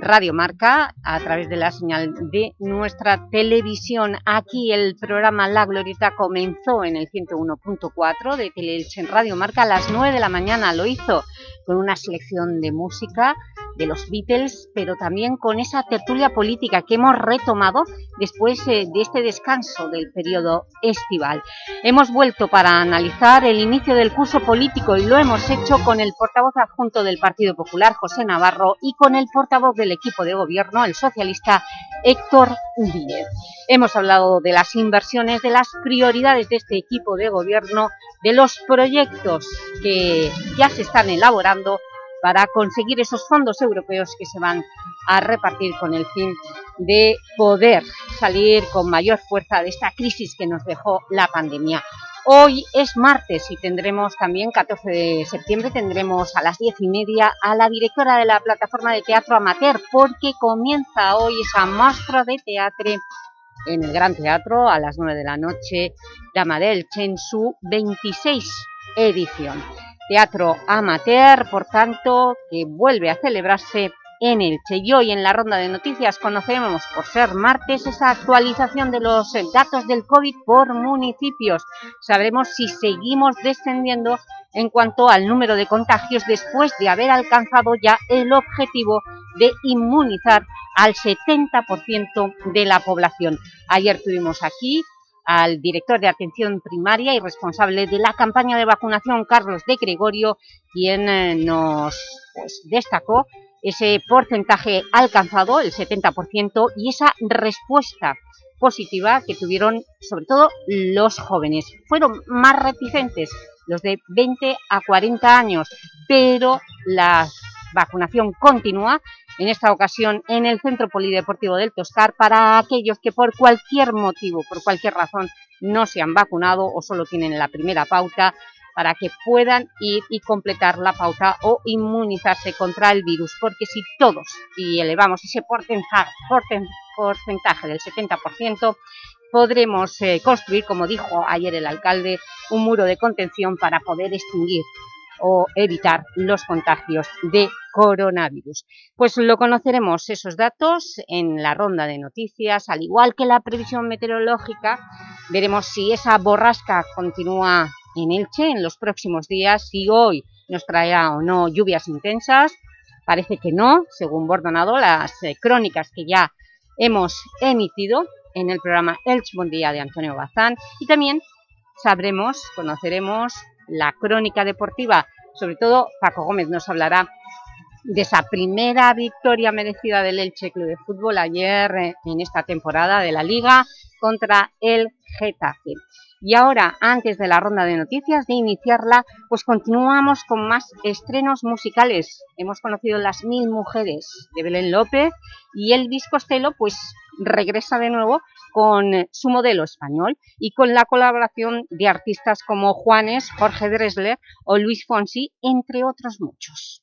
Radio Marca, a través de la señal de nuestra televisión. Aquí el programa La Glorieta comenzó en el 101.4 de Teleelche Radio Marca. A las 9 de la mañana, lo hizo con una selección de música de los Beatles, pero también con esa tertulia política que hemos retomado después eh, de este descanso del periodo estival. Hemos vuelto para analizar el inicio del curso político y lo hemos hecho con el portavoz adjunto del Partido Popular, José Navarro, y con el portavoz del equipo de gobierno, el socialista Héctor Díez. Hemos hablado de las inversiones, de las prioridades de este equipo de gobierno, de los proyectos que ya se están elaborando para conseguir esos fondos europeos que se van a repartir con el fin de poder salir con mayor fuerza de esta crisis que nos dejó la pandemia. Hoy es martes y tendremos también, 14 de septiembre, tendremos a las diez y media a la directora de la plataforma de teatro amateur porque comienza hoy esa muestra de teatro en el Gran Teatro a las 9 de la noche, Dama del en su 26 edición. Teatro amateur, por tanto, que vuelve a celebrarse en Elche. Y hoy en la ronda de noticias conocemos, por ser martes, esa actualización de los datos del COVID por municipios. Sabremos si seguimos descendiendo en cuanto al número de contagios después de haber alcanzado ya el objetivo de inmunizar al 70% de la población. Ayer tuvimos aquí al director de atención primaria y responsable de la campaña de vacunación, Carlos de Gregorio, quien eh, nos pues, destacó ese porcentaje alcanzado, el 70%, y esa respuesta positiva que tuvieron sobre todo los jóvenes. Fueron más reticentes los de 20 a 40 años, pero la vacunación continúa en esta ocasión en el Centro Polideportivo del Toscar para aquellos que por cualquier motivo, por cualquier razón, no se han vacunado o solo tienen la primera pauta para que puedan ir y completar la pauta o inmunizarse contra el virus, porque si todos y elevamos ese porcentaje, del 70%, podremos eh, construir, como dijo ayer el alcalde, un muro de contención para poder extinguir o evitar los contagios de coronavirus. Pues lo conoceremos esos datos en la ronda de noticias, al igual que la previsión meteorológica, veremos si esa borrasca continúa en Elche en los próximos días, si hoy nos traerá o no lluvias intensas, parece que no, según Bordonado, las eh, crónicas que ya hemos emitido en el programa Elche Buen Día de Antonio Bazán. Y también sabremos, conoceremos la crónica deportiva, sobre todo Paco Gómez nos hablará de esa primera victoria merecida del Elche Club de Fútbol ayer en esta temporada de la Liga contra el Getafe. Y ahora, antes de la ronda de noticias, de iniciarla, pues continuamos con más estrenos musicales. Hemos conocido Las Mil Mujeres de Belén López y Elvis Costello pues regresa de nuevo con su modelo español y con la colaboración de artistas como Juanes, Jorge Dresler o Luis Fonsi, entre otros muchos.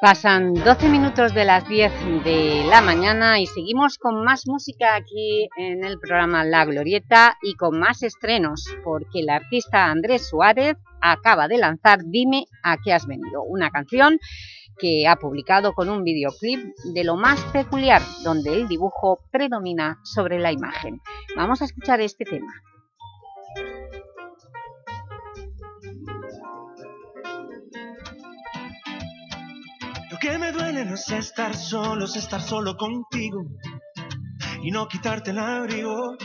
Pasan 12 minutos de las 10 de la mañana y seguimos con más música aquí en el programa La Glorieta y con más estrenos, porque el artista Andrés Suárez acaba de lanzar Dime a qué has venido, una canción que ha publicado con un videoclip de lo más peculiar, donde el dibujo predomina sobre la imagen. Vamos a escuchar este tema. Que me duele no es estar solo, es estar solo contigo y no quitarte el abrigo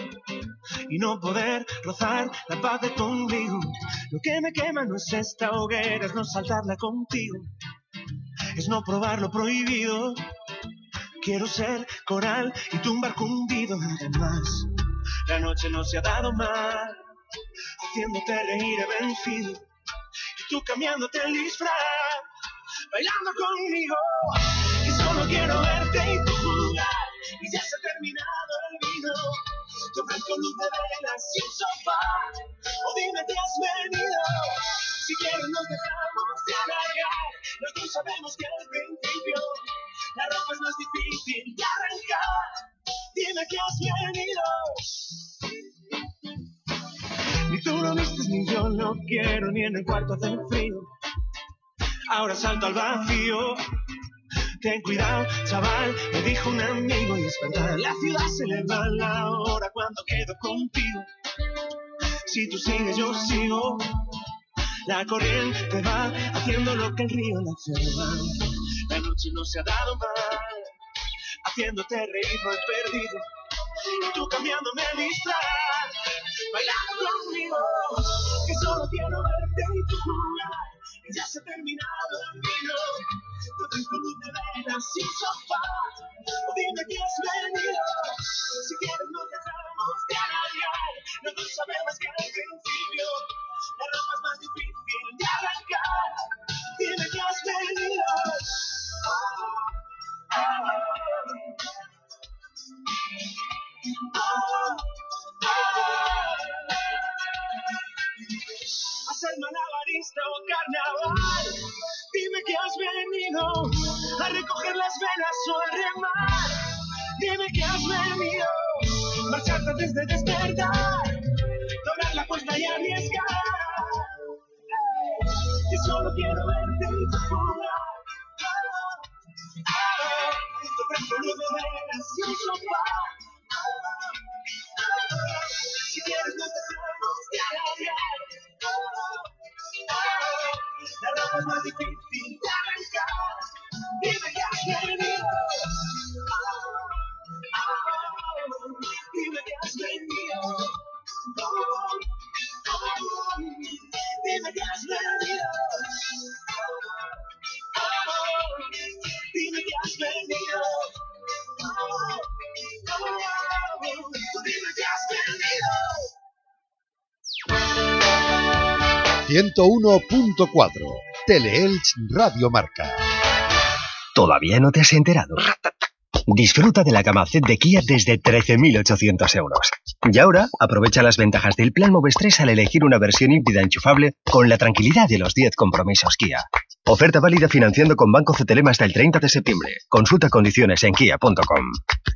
y no poder rozar la paz de tu. Lo que me quema no es esta hoguera, es no saltarla contigo, es no probar lo prohibido. Quiero ser coral y tu un barco hundido. Además, la noche no se ha dado mal, haciéndote reír he vencido y tú cambiándote el disfraz bailando conmigo. Y solo quiero verte y tu jugar. Y ya se ha terminado el vino. Te ofrezco luz de velas y un sofá. O dime te has venido. Si quieres nos dejamos de alargar. Los dos sabemos que al principio la ropa es más difícil de arrancar. Dime que has venido. Ni tú lo vistes ni yo lo quiero, ni en el cuarto hace frío ahora salto al vacío. Ten cuidado, chaval, me dijo un amigo y es. La ciudad se le va la hora cuando quedo contigo. Si tú sigues, yo sigo. La corriente va haciendo lo que el río la observa. La noche no se ha dado mal, haciéndote reír no he perdido. Y tú cambiándome el disfraz, bailando conmigo, que solo quiero verte y ya se ha terminado el vino. Te tengo luz de velas y sofá. Dime que has venido. Si quieres nos dejamos de alargar. Los dos sabemos que al principio la ropa es más difícil de arrancar. Dime que has venido. Oh, oh, oh, Hacer malabarista o carnaval. Dime que has venido a recoger las velas o a remar. Dime que has venido marcharte antes de despertar. Doblar la apuesta y arriesgar. Que solo quiero verte y tu. Te ofrezco luz de velas y un sofá. Si quieres nos dejamos de alargar. La ropa es más de arrancar. Dime que has venido. Dime que has venido. Dime que has venido. Dime que has venido. Dime que has venido. 101.4 Teleelch Radio Marca. ¿Todavía no te has enterado? Disfruta de la gama Z de Kia desde 13.800 euros. Y ahora aprovecha las ventajas del plan Moves 3 al elegir una versión híbrida enchufable con la tranquilidad de los 10 compromisos Kia. Oferta válida financiando con Banco CTLM hasta el 30 de septiembre. Consulta condiciones en kia.com.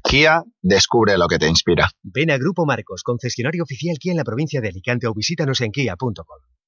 Kia, descubre lo que te inspira. Ven a Grupo Marcos, concesionario oficial Kia en la provincia de Alicante o visítanos en kia.com.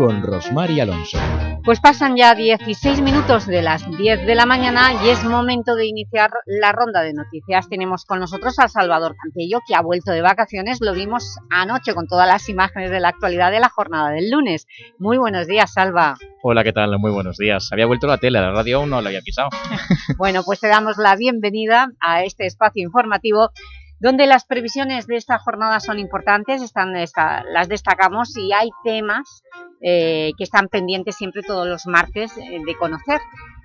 con Rosmar y Alonso. Pues pasan ya 16 minutos de las 10 de la mañana y es momento de iniciar la ronda de noticias. Tenemos con nosotros a Salvador Campello, que ha vuelto de vacaciones. Lo vimos anoche con todas las imágenes de la actualidad de la jornada del lunes. Muy buenos días, Salva. Hola, ¿qué tal? Muy buenos días. Había vuelto la tele, la radio aún no la había pisado. [LAUGHS] Bueno, pues te damos la bienvenida a este espacio informativo donde las previsiones de esta jornada son importantes, están, esta- las destacamos y hay temas eh, que están pendientes siempre todos los martes eh, de conocer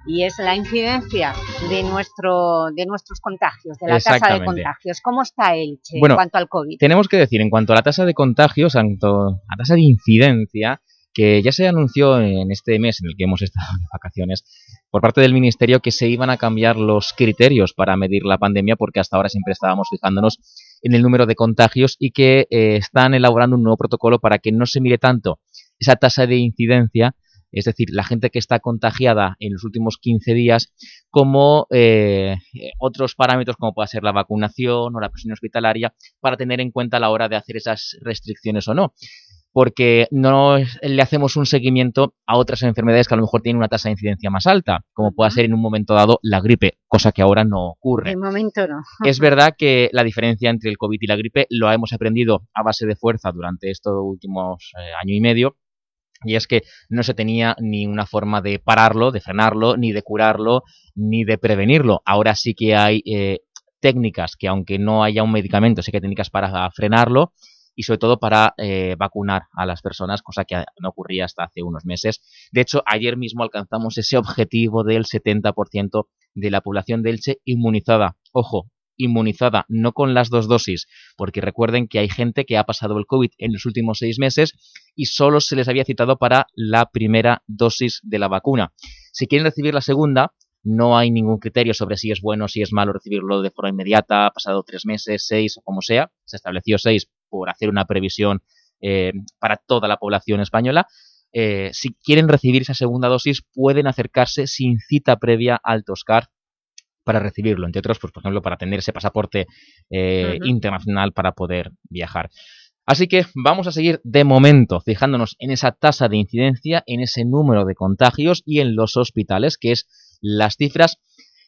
y es la incidencia de, nuestro, de nuestros contagios, de la tasa de contagios. ¿Cómo está Elche Bueno, en cuanto al COVID? Tenemos que decir, en cuanto a la tasa de contagios, tanto la tasa de incidencia, que ya se anunció en este mes en el que hemos estado de vacaciones, por parte del Ministerio que se iban a cambiar los criterios para medir la pandemia, porque hasta ahora siempre estábamos fijándonos en el número de contagios y que eh, están elaborando un nuevo protocolo para que no se mire tanto esa tasa de incidencia, es decir, la gente que está contagiada en los últimos 15 días, como eh, otros parámetros como pueda ser la vacunación o la presión hospitalaria, para tener en cuenta a la hora de hacer esas restricciones o no. Porque no le hacemos un seguimiento a otras enfermedades que a lo mejor tienen una tasa de incidencia más alta, como pueda ser en un momento dado la gripe, cosa que ahora no ocurre. De momento no. Es verdad que la diferencia entre el COVID y la gripe lo hemos aprendido a base de fuerza durante estos últimos eh, año y medio, y es que no se tenía ni una forma de pararlo, de frenarlo, ni de curarlo, ni de prevenirlo. Ahora sí que hay eh, técnicas que aunque no haya un medicamento, sí que hay técnicas para frenarlo y sobre todo para eh, vacunar a las personas, cosa que no ocurría hasta hace unos meses. De hecho, ayer mismo alcanzamos ese objetivo del 70% de la población de Elche inmunizada. Ojo, inmunizada, no con las dos dosis, porque recuerden que hay gente que ha pasado el COVID en los últimos seis meses y solo se les había citado para la primera dosis de la vacuna. Si quieren recibir la segunda, no hay ningún criterio sobre si es bueno si es malo recibirlo de forma inmediata, pasado tres meses, seis o como sea. Se estableció seis por hacer una previsión eh, para toda la población española. Eh, si quieren recibir esa segunda dosis, pueden acercarse sin cita previa al Toscar para recibirlo, entre otros, pues, por ejemplo, para tener ese pasaporte eh, internacional para poder viajar. Así que vamos a seguir de momento fijándonos en esa tasa de incidencia, en ese número de contagios y en los hospitales, que es las cifras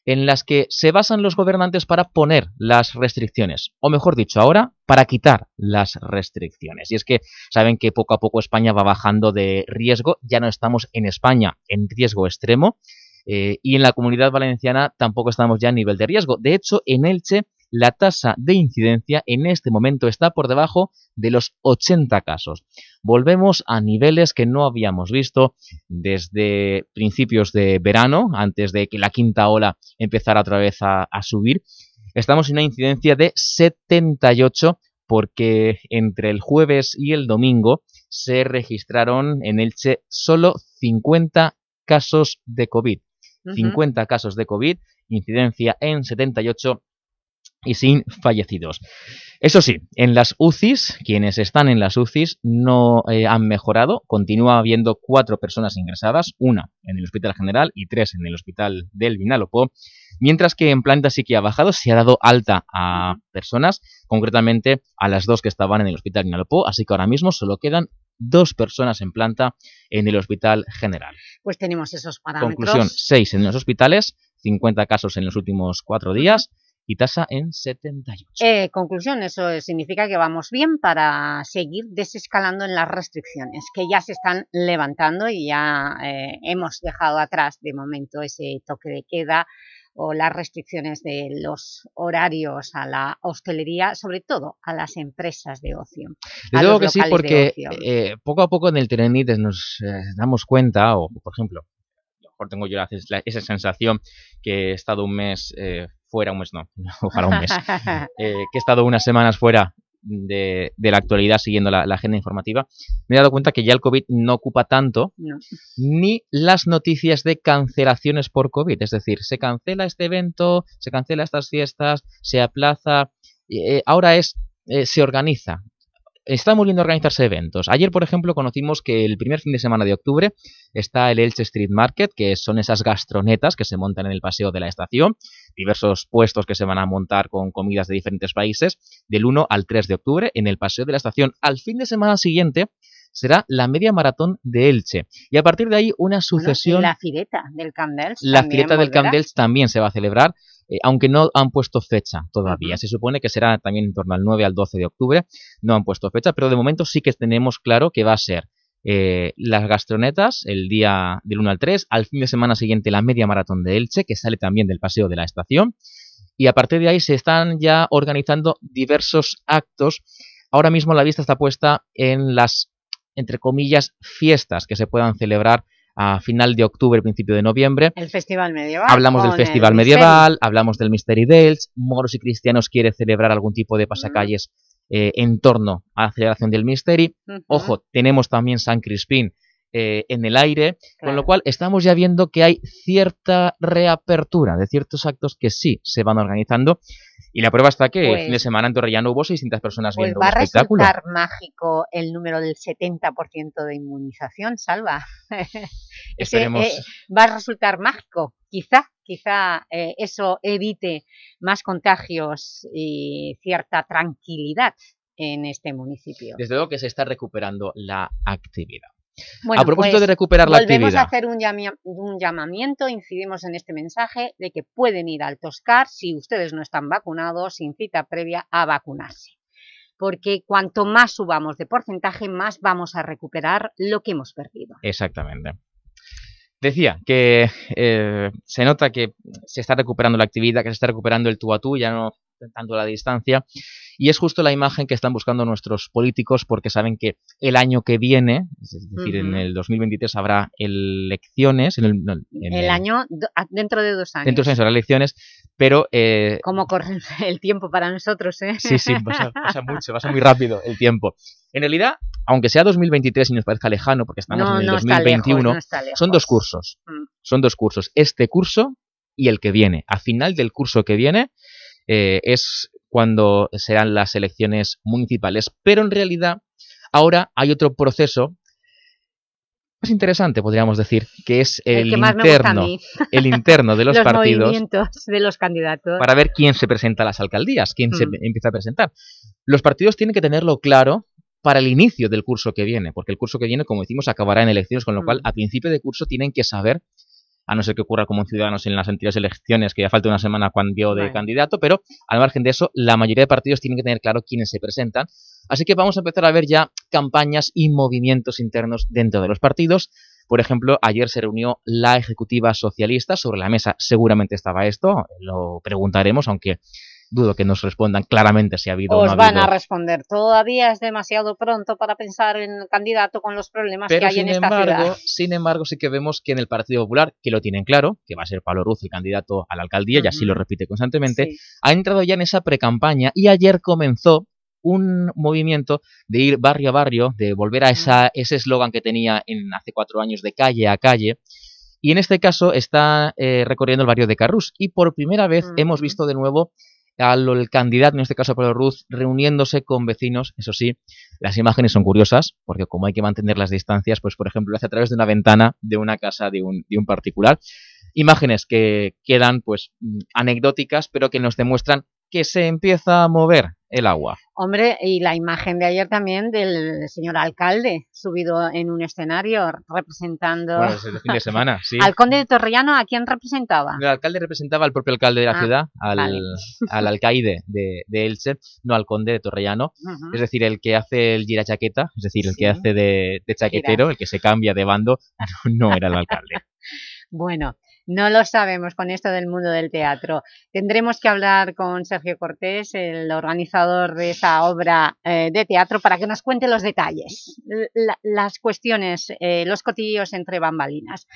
en las que se basan los gobernantes para poner las restricciones, o mejor dicho, ahora para quitar las restricciones. Y es que saben que poco a poco España va bajando de riesgo, ya no estamos en España en riesgo extremo, eh, y en la comunidad valenciana tampoco estamos ya a nivel de riesgo. De hecho, en Elche la tasa de incidencia en este momento está por debajo de los 80 casos. Volvemos a niveles que no habíamos visto desde principios de verano, antes de que la quinta ola empezara otra vez a, a subir. Estamos en una incidencia de 78 porque entre el jueves y el domingo se registraron en Elche solo 50 casos de COVID. Ujú. 50 casos de COVID, incidencia en 78 y sin fallecidos. Eso sí, en las UCIs, quienes están en las UCIs no eh, han mejorado. Continúa habiendo cuatro personas ingresadas, una en el Hospital General y tres en el Hospital del Vinalopó. Mientras que en planta sí que ha bajado, se ha dado alta a personas, concretamente a las dos que estaban en el Hospital Vinalopó, así que ahora mismo solo quedan dos personas en planta en el Hospital General. Pues tenemos esos parámetros. Conclusión, 6 en los hospitales, 50 casos en los últimos cuatro días y tasa en 78. Eh, conclusión, eso significa que vamos bien para seguir desescalando en las restricciones, que ya se están levantando y ya eh, hemos dejado atrás de momento ese toque de queda o las restricciones de los horarios a la hostelería, sobre todo a las empresas de ocio. Desde luego que sí, porque eh, poco a poco en el Telenides nos eh, damos cuenta, o por ejemplo, mejor tengo yo esa sensación que he estado un mes eh, fuera, un mes no, [LAUGHS] ojalá un mes, [LAUGHS] eh, que he estado unas semanas fuera de, de la actualidad siguiendo la, la agenda informativa, me he dado cuenta que ya el COVID no ocupa tanto No. ni las noticias de cancelaciones por COVID. Es decir, se cancela este evento, se cancela estas fiestas, se aplaza. eh, ahora es, eh, se organiza. Están volviendo a organizarse eventos. Ayer, por ejemplo, conocimos que el primer fin de semana de octubre está el Elche Street Market, que son esas gastronetas que se montan en el paseo de la estación, diversos puestos que se van a montar con comidas de diferentes países, del 1 al 3 de octubre en el paseo de la estación. Al fin de semana siguiente será la media maratón de Elche. Y a partir de ahí una Bueno, sucesión... la fireta del Camp Dels La fiesta del Camp volverá. Dels también se va a celebrar, eh, aunque no han puesto fecha todavía. Se supone que será también en torno al 9 al 12 de octubre. No han puesto fecha, pero de momento sí que tenemos claro que va a ser eh, las gastronetas el día del 1 al 3, al fin de semana siguiente la media maratón de Elche, que sale también del paseo de la estación. Y a partir de ahí se están ya organizando diversos actos. Ahora mismo la vista está puesta en las, entre comillas, fiestas que se puedan celebrar a final de octubre, principio de noviembre. El Festival Medieval. Hablamos del Festival Misteri. Medieval, hablamos del Mystery Dels, Moros y Cristianos quiere celebrar algún tipo de pasacalles eh, en torno a la celebración del Mystery. Ojo, tenemos también San Crispín eh, en el aire, con lo cual estamos ya viendo que hay cierta reapertura de ciertos actos que sí se van organizando. Y la prueba está que el Pues- fin de semana en Torrellano hubo 600 personas Pues viendo va un a espectáculo. resultar mágico el número del 70% de inmunización, Salva. [LAUGHS] Ese, Esperemos. eh, va a resultar mágico, quizá, quizá eh, eso evite más contagios y cierta tranquilidad en este municipio. Desde luego que se está recuperando la actividad. Bueno, a propósito pues, de recuperar la volvemos actividad. a hacer un, llami- un llamamiento, incidimos en este mensaje de que pueden ir al Toscar si ustedes no están vacunados, sin cita previa, a vacunarse. Porque cuanto más subamos de porcentaje, más vamos a recuperar lo que hemos perdido. Exactamente. Decía que eh, se nota que se está recuperando la actividad, que se está recuperando el tú a tú, ya no tanto la distancia, y es justo la imagen que están buscando nuestros políticos porque saben que el año que viene, es decir, en el 2023 habrá elecciones, en el, no, en El el- año, dentro de dos años. dentro de dos años habrá elecciones, pero eh, ¿Cómo corre el tiempo para nosotros, eh? Sí, sí, pasa, pasa mucho, pasa muy rápido el tiempo. En realidad, aunque sea 2023 y nos parezca lejano, porque estamos No, en el no está lejos, 2021, no está lejos. son dos cursos. Mm. Son dos cursos. Este curso y el que viene. A final del curso que viene eh, es cuando serán las elecciones municipales. Pero en realidad, ahora hay otro proceso más interesante, podríamos decir, que es el, que interno, el interno de [LAUGHS] los, partidos de los candidatos. para ver quién se presenta a las alcaldías, quién se Mm. empieza a presentar. Los partidos tienen que tenerlo claro para el inicio del curso que viene, porque el curso que viene, como decimos, acabará en elecciones, con lo cual Mm. a principio de curso tienen que saber, a no ser que ocurra como en Ciudadanos en las anteriores elecciones, que ya falta una semana cambio de Bueno. candidato, pero al margen de eso, la mayoría de partidos tienen que tener claro quiénes se presentan. Así que vamos a empezar a ver ya campañas y movimientos internos dentro de los partidos. Por ejemplo, ayer se reunió la Ejecutiva Socialista, sobre la mesa seguramente estaba esto, lo preguntaremos, aunque dudo que nos respondan claramente si ha habido o Os no ha van a responder. Todavía es demasiado pronto para pensar en el candidato con los problemas que hay en esta embargo, ciudad. sin embargo, sí que vemos que en el Partido Popular, que lo tienen claro, que va a ser Pablo Ruz el candidato a la alcaldía, y así lo repite constantemente, Sí. ha entrado ya en esa precampaña y ayer comenzó un movimiento de ir barrio a barrio, de volver a esa, ese eslogan que tenía en hace cuatro años de calle a calle, y en este caso está eh, recorriendo el barrio de Carrús. Y por primera vez hemos visto de nuevo al el candidato, en este caso Pablo Ruz, reuniéndose con vecinos. Eso sí, las imágenes son curiosas, porque como hay que mantener las distancias, pues por ejemplo lo hace a través de una ventana de una casa de un, de un particular. Imágenes que quedan pues mm, anecdóticas, pero que nos demuestran que se empieza a mover el agua. Hombre, y la imagen de ayer también del señor alcalde subido en un escenario representando Bueno, es el fin de semana, [LAUGHS] sí. al conde de Torrellano, ¿a quién representaba? El alcalde representaba al propio alcalde de la Ah, ciudad, al, vale. al alcaide de, de Elche, no al conde de Torrellano, es decir, el que hace el gira chaqueta, es decir, el que hace de, de chaquetero, Gira. el que se cambia de bando, [LAUGHS] no era el alcalde. [LAUGHS] Bueno, no lo sabemos con esto del mundo del teatro. Tendremos que hablar con Sergio Cortés, el organizador de esa obra eh, de teatro, para que nos cuente los detalles, la- las cuestiones, eh, los cotillos entre bambalinas,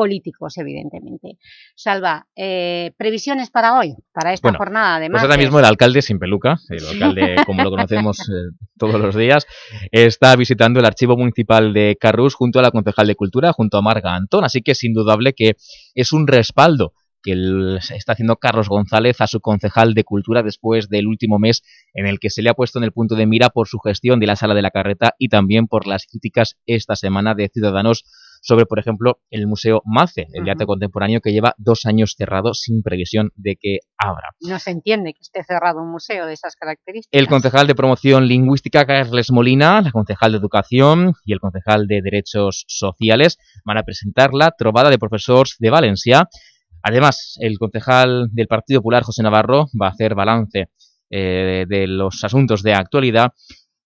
políticos, evidentemente. Salva, eh, previsiones para hoy, para esta Bueno, jornada de Pues martes. ahora mismo el alcalde sin peluca, el alcalde como lo [LAUGHS] conocemos eh, todos los días, está visitando el archivo municipal de Carrús junto a la concejal de Cultura, junto a Marga Antón, así que es indudable que es un respaldo que el- está haciendo Carlos González a su concejal de Cultura después del último mes en el que se le ha puesto en el punto de mira por su gestión de la Sala de la Carreta y también por las críticas esta semana de ciudadanos sobre, por ejemplo, el Museo Mace, el de arte contemporáneo que lleva dos años cerrado sin previsión de que abra. No se entiende que esté cerrado un museo de esas características. El concejal de Promoción Lingüística, Carles Molina, la concejal de Educación y el concejal de Derechos Sociales van a presentar la trobada de profesores de Valencia. Además, el concejal del Partido Popular, José Navarro, va a hacer balance eh, de los asuntos de actualidad.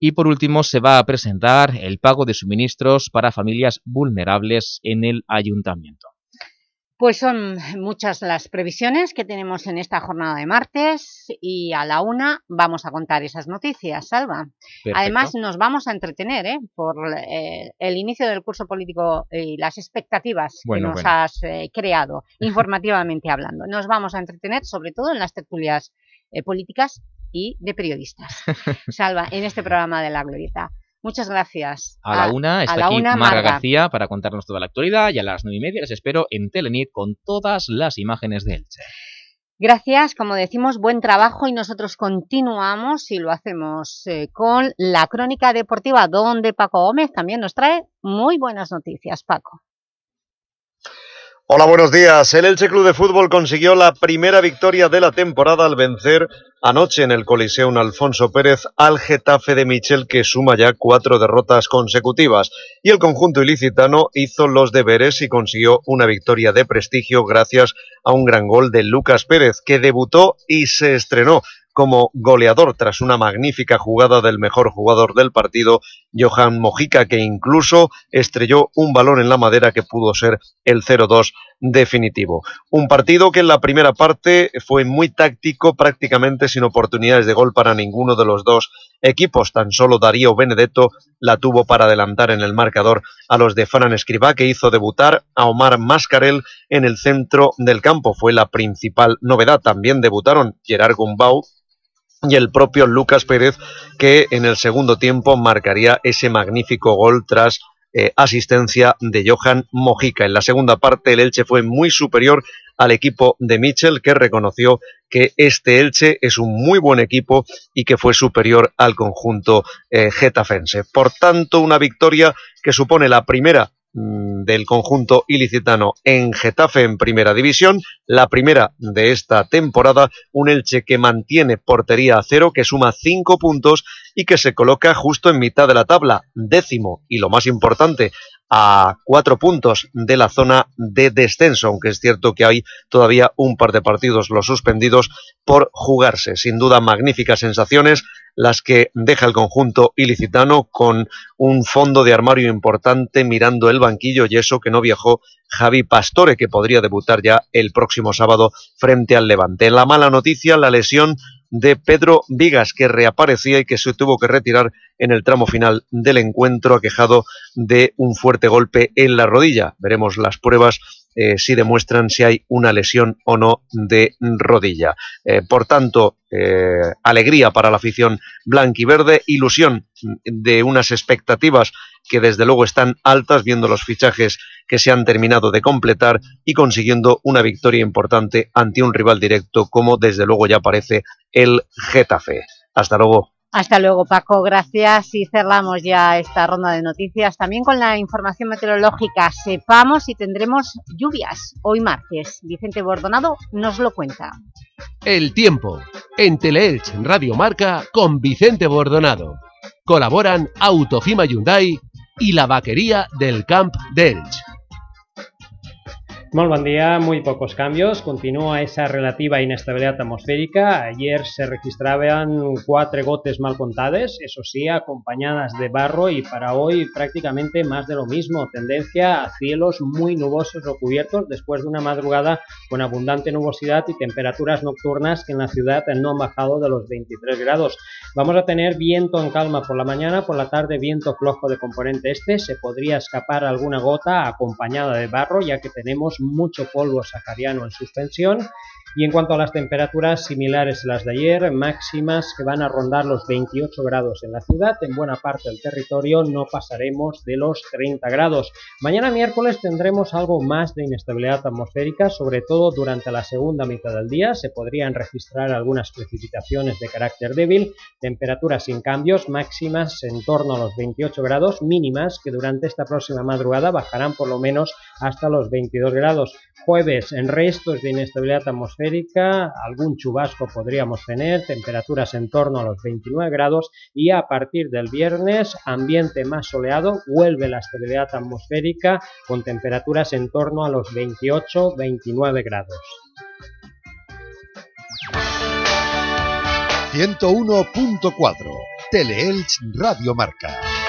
Y por último, se va a presentar el pago de suministros para familias vulnerables en el ayuntamiento. Pues son muchas las previsiones que tenemos en esta jornada de martes y a la una vamos a contar esas noticias, Salva. Perfecto. Además nos vamos a entretener ¿eh? por eh, el inicio del curso político y las expectativas Bueno, que nos bueno. has eh, creado, [LAUGHS] informativamente hablando. Nos vamos a entretener sobre todo en las tertulias eh, políticas y de periodistas. [LAUGHS] Salva, en este programa de La Glorieta. Muchas gracias. A la una está la aquí una, Marga Marga. García para contarnos toda la actualidad y a las nueve y media les espero en Telenit con todas las imágenes de Elche. Gracias, como decimos, buen trabajo y nosotros continuamos y lo hacemos eh, con la crónica deportiva donde Paco Gómez también nos trae muy buenas noticias. Paco. Hola, buenos días. El Elche Club de Fútbol consiguió la primera victoria de la temporada al vencer anoche en el Coliseum Alfonso Pérez al Getafe de Michel, que suma ya cuatro derrotas consecutivas. Y el conjunto ilicitano hizo los deberes y consiguió una victoria de prestigio gracias a un gran gol de Lucas Pérez, que debutó y se estrenó como goleador tras una magnífica jugada del mejor jugador del partido, Johan Mojica, que incluso estrelló un balón en la madera que pudo ser el 0-2 definitivo. Un partido que en la primera parte fue muy táctico, prácticamente sin oportunidades de gol para ninguno de los dos equipos. Tan solo Darío Benedetto la tuvo para adelantar en el marcador a los de Fran Escribá, que hizo debutar a Omar Mascarel en el centro del campo. Fue la principal novedad. También debutaron Gerard Gumbau, y el propio Lucas Pérez, que en el segundo tiempo marcaría ese magnífico gol tras eh, asistencia de Johan Mojica. En la segunda parte el Elche fue muy superior al equipo de Mitchell, que reconoció que este Elche es un muy buen equipo y que fue superior al conjunto eh, getafense. Por tanto, una victoria que supone la primera del conjunto ilicitano en Getafe en primera división, la primera de esta temporada, un Elche que mantiene portería a cero, que suma cinco puntos y que se coloca justo en mitad de la tabla, décimo y lo más importante, a cuatro puntos de la zona de descenso, aunque es cierto que hay todavía un par de partidos los suspendidos por jugarse. Sin duda, magníficas sensaciones las que deja el conjunto ilicitano con un fondo de armario importante mirando el banquillo y eso que no viajó Javi Pastore, que podría debutar ya el próximo sábado frente al Levante. La mala noticia, la lesión de Pedro Vigas, que reaparecía y que se tuvo que retirar en el tramo final del encuentro, aquejado de un fuerte golpe en la rodilla. Veremos las pruebas eh, si demuestran si hay una lesión o no de rodilla. Eh, por tanto, eh, alegría para la afición blanquiverde, ilusión de unas expectativas que desde luego están altas viendo los fichajes que se han terminado de completar y consiguiendo una victoria importante ante un rival directo como desde luego ya parece el Getafe. Hasta luego. Hasta luego, Paco. Gracias y cerramos ya esta ronda de noticias. También con la información meteorológica. Sepamos si tendremos lluvias hoy martes. Vicente Bordonado nos lo cuenta. El tiempo, en Teleelch Radio Marca con Vicente Bordonado. Colaboran Autofima Hyundai y la vaquería del Camp d'Elch. Muy buen día, muy pocos cambios. Continúa esa relativa inestabilidad atmosférica. Ayer se registraban cuatro gotes mal contadas, eso sí, acompañadas de barro y para hoy prácticamente más de lo mismo. Tendencia a cielos muy nubosos o cubiertos después de una madrugada con abundante nubosidad y temperaturas nocturnas que en la ciudad no han bajado de los 23 grados. Vamos a tener viento en calma por la mañana, por la tarde viento flojo de componente este. Se podría escapar alguna gota acompañada de barro ya que tenemos mucho polvo sahariano en suspensión y en cuanto a las temperaturas similares a las de ayer, máximas que van a rondar los 28 grados en la ciudad, en buena parte del territorio no pasaremos de los 30 grados. Mañana miércoles tendremos algo más de inestabilidad atmosférica, sobre todo durante la segunda mitad del día, se podrían registrar algunas precipitaciones de carácter débil, temperaturas sin cambios, máximas en torno a los 28 grados, mínimas que durante esta próxima madrugada bajarán por lo menos hasta los 22 grados. Jueves, en restos de inestabilidad atmosférica, algún chubasco podríamos tener, temperaturas en torno a los 29 grados y a partir del viernes, ambiente más soleado, vuelve la estabilidad atmosférica con temperaturas en torno a los 28-29 grados. 101.4 Teleelch Radio Marca.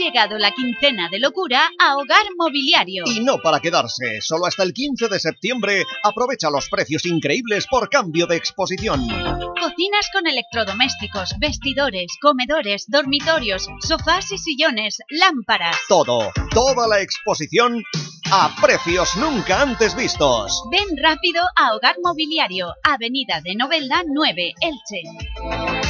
Llegado la quincena de locura a Hogar Mobiliario. Y no para quedarse, solo hasta el 15 de septiembre aprovecha los precios increíbles por cambio de exposición. Cocinas con electrodomésticos, vestidores, comedores, dormitorios, sofás y sillones, lámparas. Todo, toda la exposición a precios nunca antes vistos. Ven rápido a Hogar Mobiliario, Avenida de Novelda 9, Elche.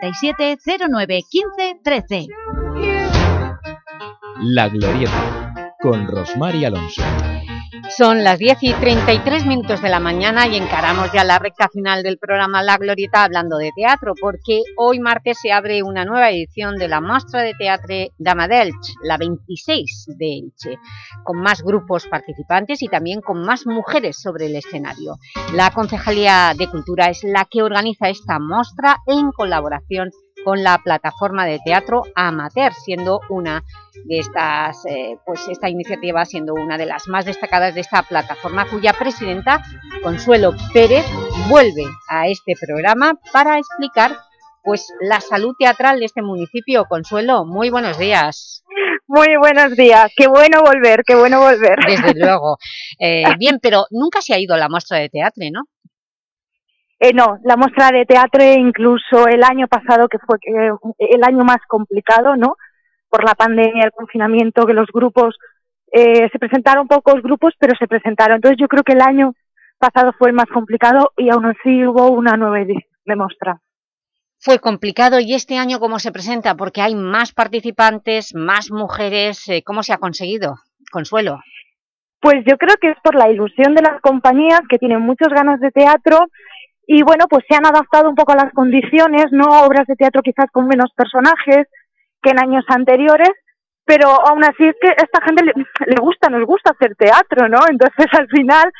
637 09 15 13. La Glorieta, con Rosmar y Alonso. Son las 10 y 33 minutos de la mañana y encaramos ya la recta final del programa La Glorieta hablando de teatro, porque hoy martes se abre una nueva edición de la Mostra de Teatro Dama d'Elche, la 26 de Elche, con más grupos participantes y también con más mujeres sobre el escenario. La Concejalía de Cultura es la que organiza esta mostra en colaboración con la plataforma de teatro Amateur, siendo una de estas, eh, pues esta iniciativa siendo una de las más destacadas de esta plataforma, cuya presidenta, Consuelo Pérez, vuelve a este programa para explicar pues la salud teatral de este municipio. Consuelo, muy buenos días. Muy buenos días, qué bueno volver, qué bueno volver. Desde [LAUGHS] luego. Eh, bien, pero nunca se ha ido a la muestra de teatro, ¿no? Eh, no, la muestra de teatro incluso el año pasado, que fue eh, el año más complicado, ¿no? Por la pandemia, el confinamiento, que los grupos, eh, se presentaron pocos grupos, pero se presentaron. Entonces yo creo que el año pasado fue el más complicado y aún así hubo una nueva edición de muestra. Fue complicado y este año ¿cómo se presenta? Porque hay más participantes, más mujeres, eh, ¿cómo se ha conseguido? Consuelo. Pues yo creo que es por la ilusión de las compañías que tienen muchas ganas de teatro y bueno, pues se han adaptado un poco a las condiciones, ¿no? Obras de teatro quizás con menos personajes que en años anteriores, pero aún así es que a esta gente le, le gusta, nos gusta hacer teatro, ¿no? Entonces al final,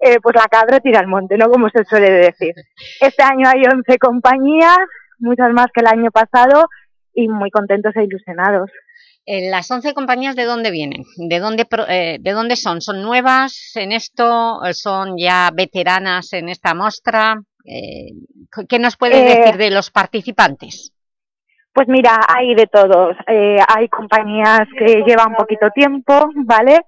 eh, pues la cabra tira al monte, ¿no? Como se suele decir. Este año hay 11 compañías, muchas más que el año pasado y muy contentos e ilusionados. Eh, ¿Las 11 compañías de dónde vienen? ¿De dónde, eh, ¿De dónde son? ¿Son nuevas en esto? ¿Son ya veteranas en esta muestra? Eh, ¿Qué nos puedes Eh, decir de los participantes? Pues mira, hay de todos. Eh, hay compañías que llevan poquito tiempo, ¿vale?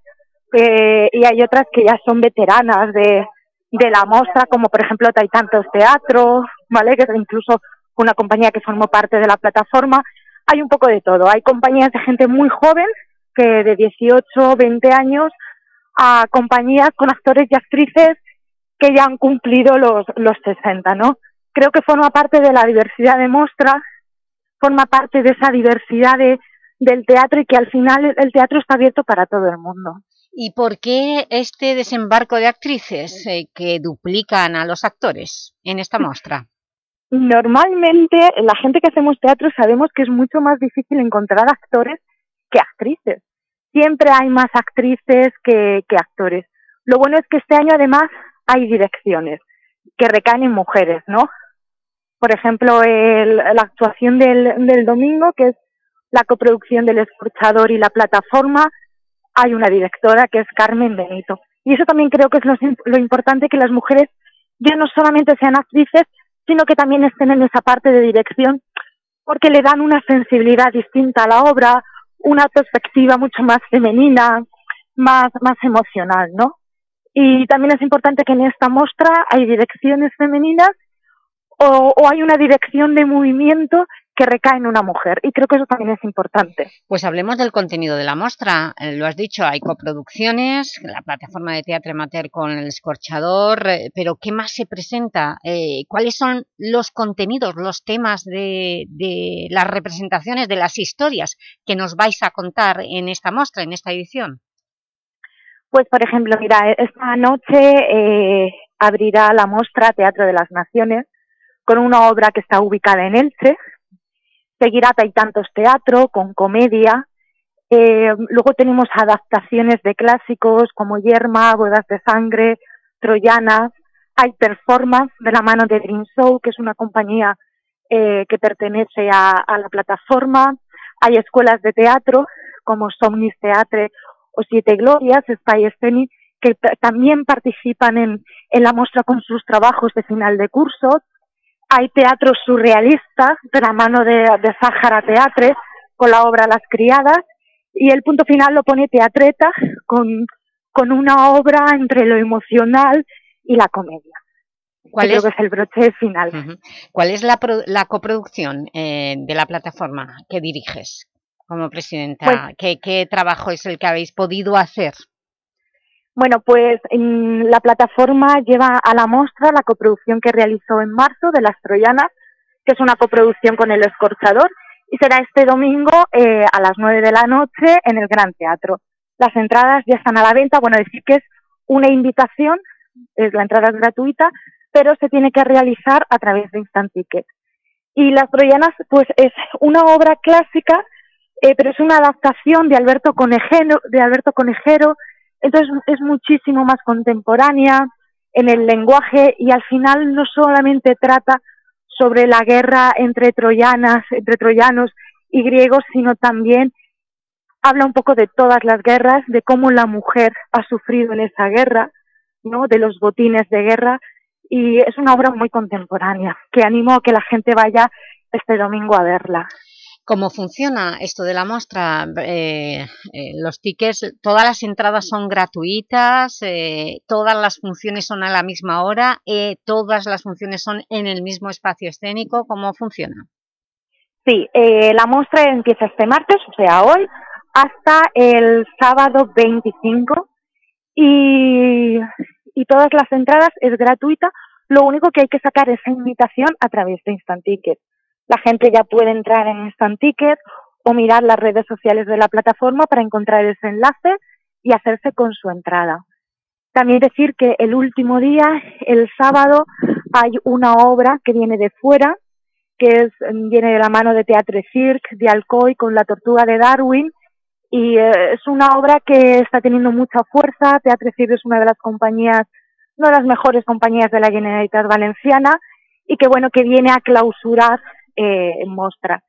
Eh, y hay otras que ya son veteranas de, de la mostra, como por ejemplo Taitantos Teatro, ¿vale? Que es incluso una compañía que formó parte de la plataforma. Hay un poco de todo. Hay compañías de gente muy joven, que de 18, 20 años, a compañías con actores y actrices que ya han cumplido los, los 60, ¿no? Creo que forma parte de la diversidad de mostra forma parte de esa diversidad de, del teatro y que al final el- el teatro está abierto para todo el mundo. ¿Y por qué este desembarco de actrices eh, que duplican a los actores en esta muestra? Normalmente la gente que hacemos teatro sabemos que es mucho más difícil encontrar actores que actrices. Siempre hay más actrices que, que actores. Lo bueno es que este año además hay direcciones que recaen en mujeres, ¿no? Por ejemplo, el- la actuación del, del domingo, que es la coproducción del Escorchador y la plataforma, hay una directora que es Carmen Benito. Y eso también creo que es lo, lo importante que las mujeres ya no solamente sean actrices, sino que también estén en esa parte de dirección, porque le dan una sensibilidad distinta a la obra, una perspectiva mucho más femenina, más, más emocional, ¿no? Y también es importante que en esta muestra hay direcciones femeninas o, o hay una dirección de movimiento que recae en una mujer. Y creo que eso también es importante. Pues hablemos del contenido de la muestra. Eh, lo has dicho, hay coproducciones, la plataforma de teatro amateur con El Escorchador, eh, pero ¿qué más se presenta? Eh, ¿Cuáles son los contenidos, los temas de, de las representaciones, de las historias que nos vais a contar en esta muestra, en esta edición? Pues, por ejemplo, mira, esta noche eh, abrirá la muestra Teatro de las Naciones con una obra que está ubicada en Elche. Seguirá Taitantos Teatro con comedia. Eh, luego tenemos adaptaciones de clásicos como Yerma, Bodas de Sangre, Troyanas. Hay performance de la mano de Dream Show, que es una compañía eh, que pertenece a, a la plataforma. Hay escuelas de teatro como Somnis Teatre o Siete Glorias, Spy Scenic, que también participan en, en la muestra con sus trabajos de final de curso. Hay teatro surrealista de la mano de, de Sáhara Teatre con la obra Las Criadas y el punto final lo pone Teatreta con, con una obra entre lo emocional y la comedia. ¿Cuál que es? creo que es el broche final. ¿Cuál es la, la coproducción eh, de la plataforma que diriges como presidenta? Pues- ¿Qué, ¿Qué trabajo es el que habéis podido hacer? Bueno, pues en la plataforma lleva a la muestra la coproducción que realizó en marzo de Las Troyanas, que es una coproducción con El Escorchador, y será este domingo eh, a las nueve de la noche en el Gran Teatro. Las entradas ya están a la venta, bueno, decir que es una invitación, es, la entrada es gratuita, pero se tiene que realizar a través de Instant Ticket. Y Las Troyanas, pues es una obra clásica, eh, pero es una adaptación de Alberto Conejero, de Alberto Conejero, entonces es muchísimo más contemporánea en el lenguaje y al final no solamente trata sobre la guerra entre troyanas, entre troyanos y griegos, sino también habla un poco de todas las guerras, de cómo la mujer ha sufrido en esa guerra, ¿no? de los botines de guerra y es una obra muy contemporánea que animo a que la gente vaya este domingo a verla. ¿Cómo funciona esto de la muestra? Eh, eh, los tickets, todas las entradas son gratuitas, eh, todas las funciones son a la misma hora, todas las funciones son en el mismo espacio escénico. ¿Cómo funciona? Sí, la muestra empieza este martes, o sea, hoy, hasta el sábado 25 y, y todas las entradas es gratuita. Lo único que hay que sacar es esa invitación a través de Instant Ticket. La gente ya puede entrar en Instant Ticket o mirar las redes sociales de la plataforma para encontrar ese enlace y hacerse con su entrada. También decir que el último día, el sábado, hay una obra que viene de fuera, que es, viene de la mano de Teatre Cirque, de Alcoy, con la tortuga de Darwin, y eh, es una obra que está teniendo mucha fuerza. Teatre Cirque es una de las compañías, una de las mejores compañías de la Generalitat Valenciana, y que bueno, que viene a clausurar eh, Mostra.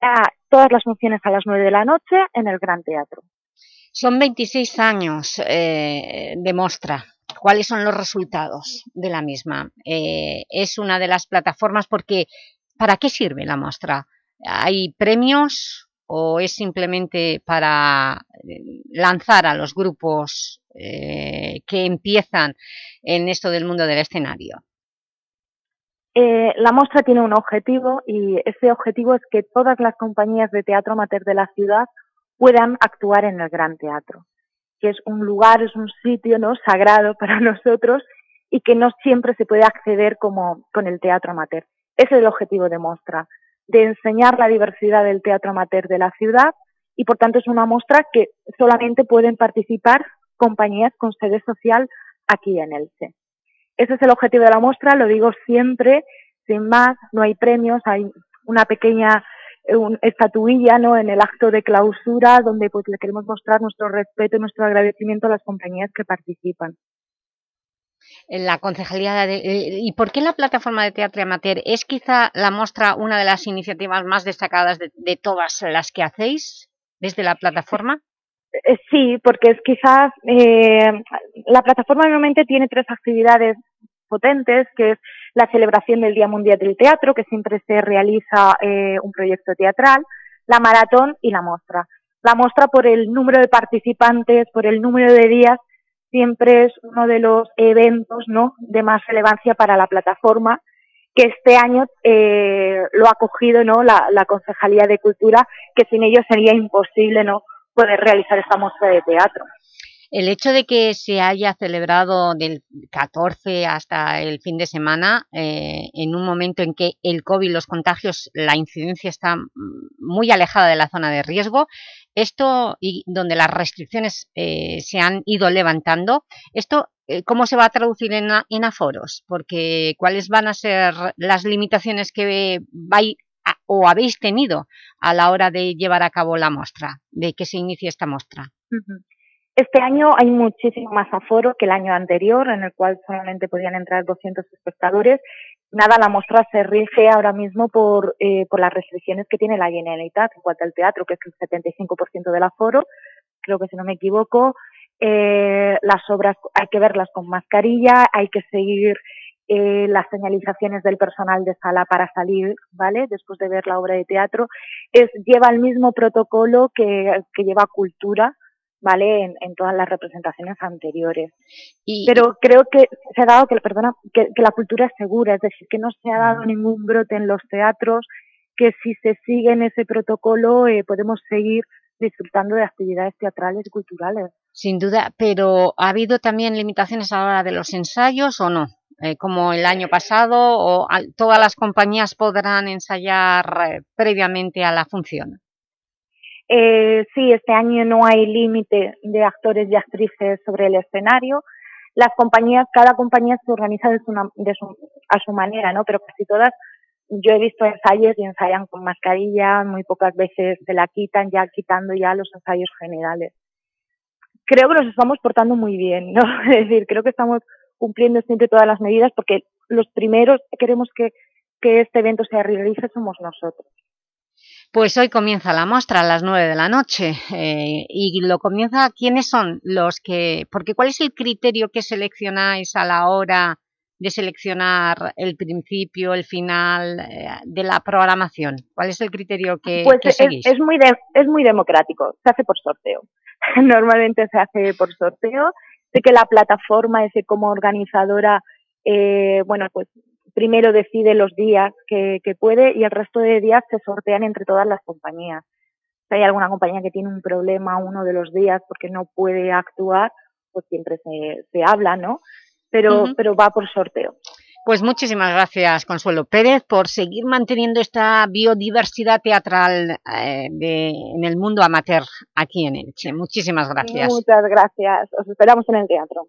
Ah, todas las funciones a las nueve de la noche en el Gran Teatro. Son 26 años eh, de Mostra. ¿Cuáles son los resultados de la misma? Eh, es una de las plataformas porque ¿para qué sirve la Mostra? ¿Hay premios o es simplemente para eh, lanzar a los grupos eh, que empiezan en esto del mundo del escenario? Eh, la muestra tiene un objetivo y ese objetivo es que todas las compañías de teatro amateur de la ciudad puedan actuar en el Gran Teatro, que es un lugar, es un sitio ¿no? sagrado para [LAUGHS] nosotros y que no siempre se puede acceder como con el teatro amateur. Ese es el objetivo de Mostra, de enseñar la diversidad del teatro amateur de la ciudad y por tanto es una muestra que solamente pueden participar compañías con sede social aquí en Elche. Ese es el objetivo de la muestra, lo digo siempre, sin más, no hay premios, hay una pequeña eh, un, estatuilla ¿no? en el acto de clausura donde pues le queremos mostrar nuestro respeto y nuestro agradecimiento a las compañías que participan. La concejalía de, eh, ¿Y por qué la plataforma de teatro amateur es quizá la muestra una de las iniciativas más destacadas de, de todas las que hacéis desde la plataforma? Eh, Sí, porque es quizás eh, la plataforma normalmente tiene tres actividades potentes, que es la celebración del Día Mundial del Teatro, que siempre se realiza eh, un proyecto teatral, la maratón y la muestra. La muestra por el número de participantes, por el número de días, siempre es uno de los eventos ¿no? de más relevancia para la plataforma, que este año eh, lo ha cogido ¿no? la, la Concejalía de Cultura, que sin ello sería imposible ¿no? poder realizar esta muestra de teatro. El hecho de que se haya celebrado del 14 hasta el fin de semana, eh, en un momento en que el COVID, los contagios, la incidencia está muy alejada de la zona de riesgo, esto y donde las restricciones eh, se han ido levantando, esto eh, ¿cómo se va a traducir en, en aforos? Porque ¿cuáles van a ser las limitaciones que vai, a- o habéis tenido a la hora de llevar a cabo la muestra, de que se inicie esta muestra? Este año hay muchísimo más aforo que el año anterior, en el cual solamente podían entrar 200 espectadores. Nada, la muestra se rige ahora mismo por, eh, por las restricciones que tiene la Generalitat en cuanto al teatro, que es el 75% del aforo, creo que si no me equivoco. Eh, las obras hay que verlas con mascarilla, hay que seguir eh, las señalizaciones del personal de sala para salir, ¿vale? Después de ver la obra de teatro. Es, lleva el mismo protocolo que, que lleva cultura, ¿vale? En, en todas las representaciones anteriores. Pero creo que se ha dado que, perdona, que, que la cultura es segura, es decir, que no se ha dado ningún brote en los teatros, que si se sigue en ese protocolo eh, podemos seguir disfrutando de actividades teatrales y culturales. Sin duda, pero ¿ha habido también limitaciones a la hora de los ensayos o no? Eh, como el año pasado, o todas las compañías podrán ensayar eh, previamente a la función. Eh, sí, este año no hay límite de actores y actrices sobre el escenario. Las compañías, cada compañía se organiza de su, de su- a su manera, ¿no? Pero casi todas, yo he visto ensayos y ensayan con mascarilla, muy pocas veces se la quitan, ya quitando ya los ensayos generales. Creo que nos estamos portando muy bien, ¿no? [LAUGHS] Es decir, creo que estamos cumpliendo siempre todas las medidas porque los primeros que queremos que, que este evento se realice somos nosotros. Pues hoy comienza la muestra a las 9 de la noche eh, y lo comienza, ¿quiénes son los que...? Porque ¿cuál es el criterio que seleccionáis a la hora de seleccionar el principio, el final eh, de la programación? ¿Cuál es el criterio que, Pues que es, seguís? es muy de- es muy democrático, se hace por sorteo. [LAUGHS] Normalmente se hace por sorteo. Sé que la plataforma, ese como organizadora, eh, bueno, pues primero decide los días que, que puede y el resto de días se sortean entre todas las compañías. Si hay alguna compañía que tiene un problema uno de los días porque no puede actuar, pues siempre se, se habla, ¿no? Pero, pero va por sorteo. Pues muchísimas gracias, Consuelo Pérez, por seguir manteniendo esta biodiversidad teatral eh, de- en el mundo amateur aquí en Elche. Muchísimas gracias. Muchas gracias. Os esperamos en el teatro.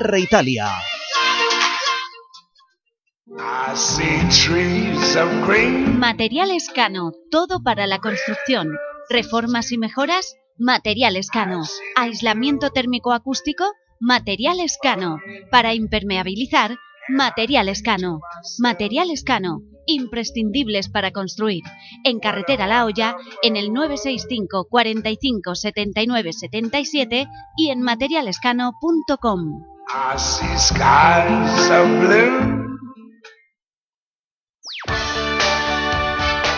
R Italia. Materiales Cano, todo para la construcción. Reformas y mejoras, Materiales Cano. Aislamiento térmico acústico, Materiales Cano. Para impermeabilizar, Materiales Cano. Materiales Cano, imprescindibles para construir. En Carretera La Hoya, en el 965 45 79 77 y en materialescano.com. I see skies of blue.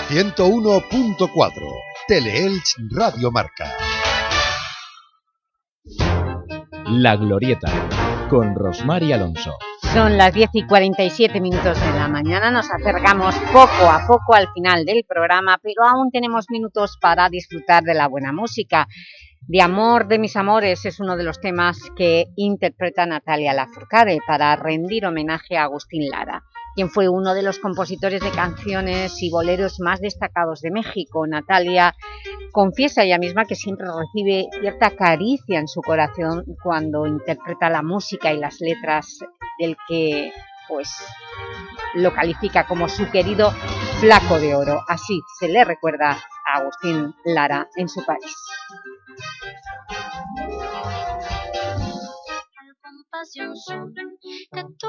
101.4 Teleelch Radio Marca. La Glorieta, con Rosmar y Alonso. Son las 10 y 47 minutos de la mañana, nos acercamos poco a poco al final del programa, pero aún tenemos minutos para disfrutar de la buena música. De Amor de mis amores es uno de los temas que interpreta Natalia Lafourcade para rendir homenaje a Agustín Lara, quien fue uno de los compositores de canciones y boleros más destacados de México. Natalia confiesa ella misma que siempre recibe cierta caricia en su corazón cuando interpreta la música y las letras del que pues lo califica como su querido flaco de oro. Así se le recuerda a Agustín Lara en su país. Compasión sur, que tú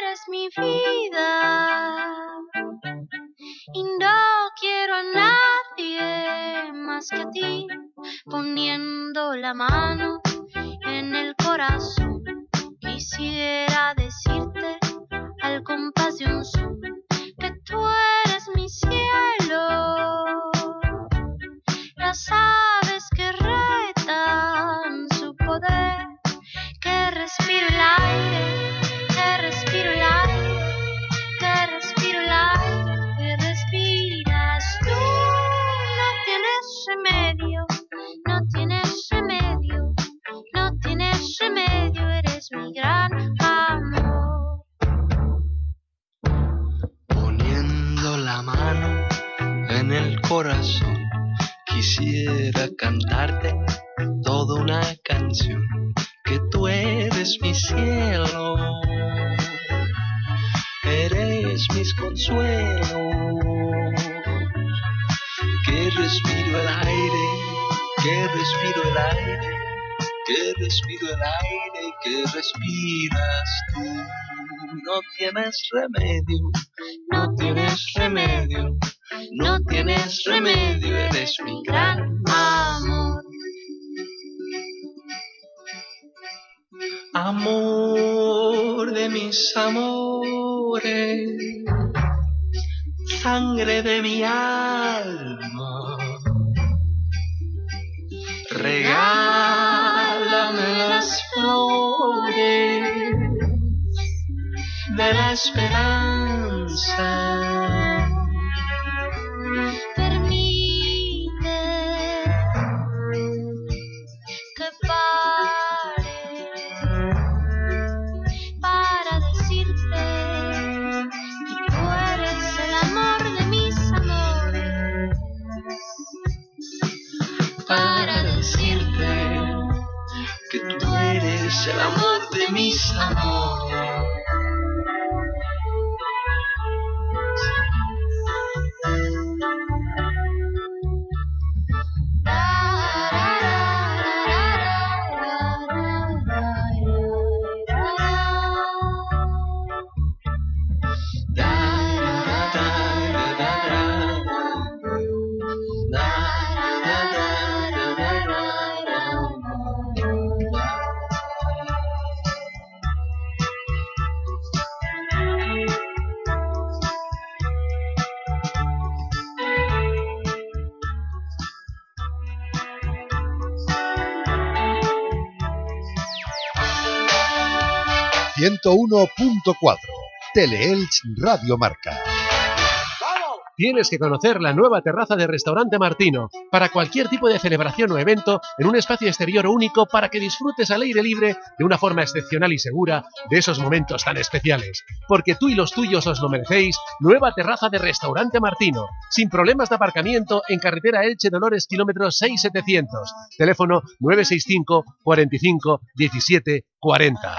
eres mi vida. Y no quiero a nadie más que a ti poniendo la mano en el corazón. Quisiera decirte al compás de un sur que tú eres mi cielo. Las respiro el aire, que respiro el aire, que respiro el aire, que respiras tú. No tienes remedio, no tienes remedio, no tienes remedio, eres mi gran amor. poniendo la mano en el corazón. Quisiera cantarte mis consuelos, que respiro el aire, que respiro el aire, que respiro el aire, que respiras tú. No tienes remedio, no tienes remedio, no tienes remedio, eres mi gran amor. Amor de mis amores, sangre de mi alma. Regálame las flores de la esperanza. El amor de mis amores. ...101.4... Teleelch Radio Marca. Tienes que conocer la nueva terraza de Restaurante Martino para cualquier tipo de celebración o evento en un espacio exterior único para que disfrutes al aire libre de una forma excepcional y segura de esos momentos tan especiales. Porque tú y los tuyos os lo merecéis, nueva terraza de Restaurante Martino, sin problemas de aparcamiento en carretera Elche Dolores kilómetros 6700, teléfono 965 45 17 40.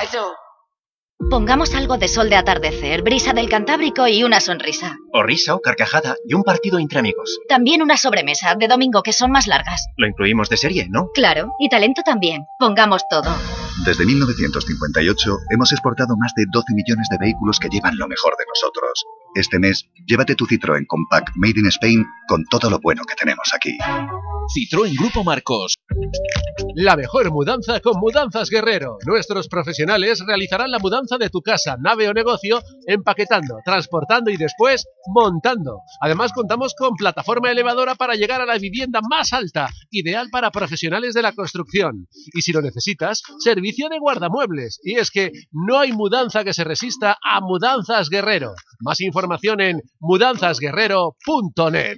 Pongamos algo de sol de atardecer, brisa del Cantábrico y una sonrisa. O risa o carcajada y un partido entre amigos. También una sobremesa de domingo que son más largas. Lo incluimos de serie, ¿no? Claro, y talento también. Pongamos todo. Desde 1958 hemos exportado más de 12 millones de vehículos que llevan lo mejor de nosotros. Este mes, llévate tu Citroën Compact Made in Spain con todo lo bueno que tenemos aquí. Citroën Grupo Marcos. La mejor mudanza con Mudanzas Guerrero. Nuestros profesionales realizarán la mudanza de tu casa, nave o negocio, empaquetando, transportando y después montando. Además contamos con plataforma elevadora para llegar a la vivienda más alta, ideal para profesionales de la construcción. Y si lo necesitas, servicio de guardamuebles. Y es que no hay mudanza que se resista a Mudanzas Guerrero. Más información en mudanzasguerrero.net.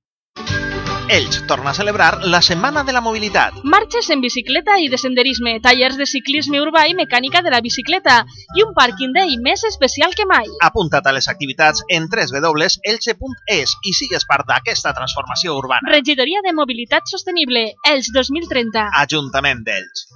Elx torna a celebrar la Setmana de la Mobilitat. Marxes en bicicleta i de senderisme, tallers de ciclisme urbà i mecànica de la bicicleta i un parking day més especial que mai. Apunta't a les activitats en www.elche.es i sigues part d'aquesta transformació urbana. Regidoria de Mobilitat Sostenible, Elx 2030. Ajuntament d'Elx.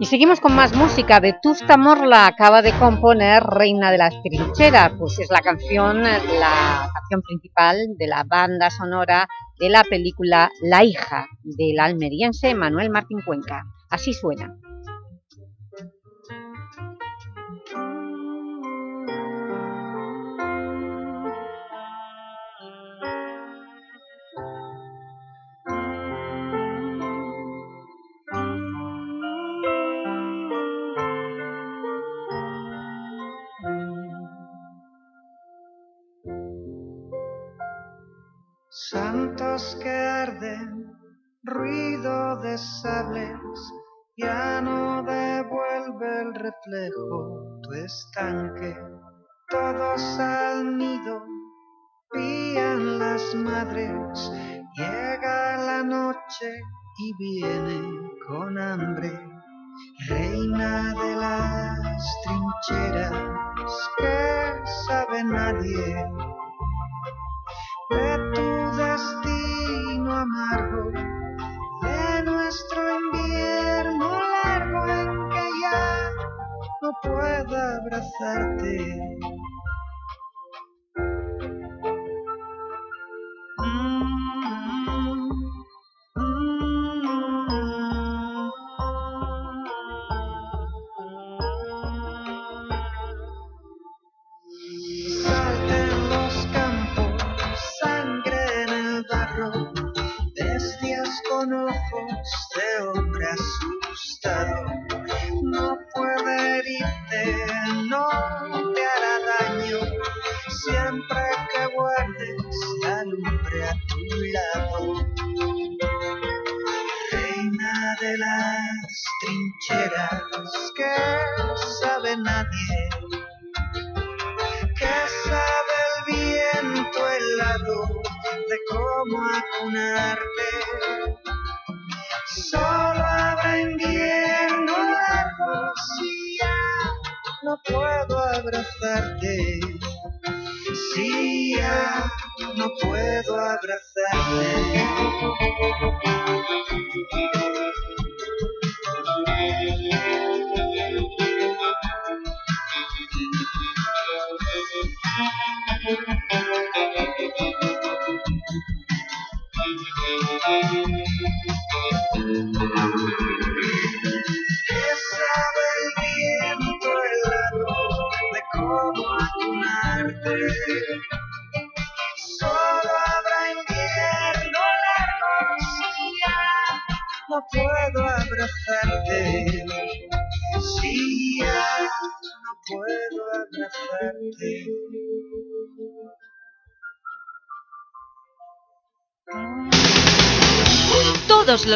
Y seguimos con más música. Vetusta Morla acaba de componer Reina de las Trincheras, pues es la canción, la canción principal de la banda sonora de la película La hija del almeriense Manuel Martín Cuenca. Así suena. Santos que arden, ruido de sables, ya no devuelve el reflejo tu estanque. Todos al nido pían las madres, llega la noche y viene con hambre. Reina de las trincheras que sabe nadie de tu destino amargo, de nuestro invierno largo en que ya no pueda abrazarte. ojos de hombre asustado. No puede herirte, no te hará daño. Siempre que guardes la lumbre a tu lado. Reina de las trincheras que sabe nadie. Que sabe el viento helado de cómo acunarte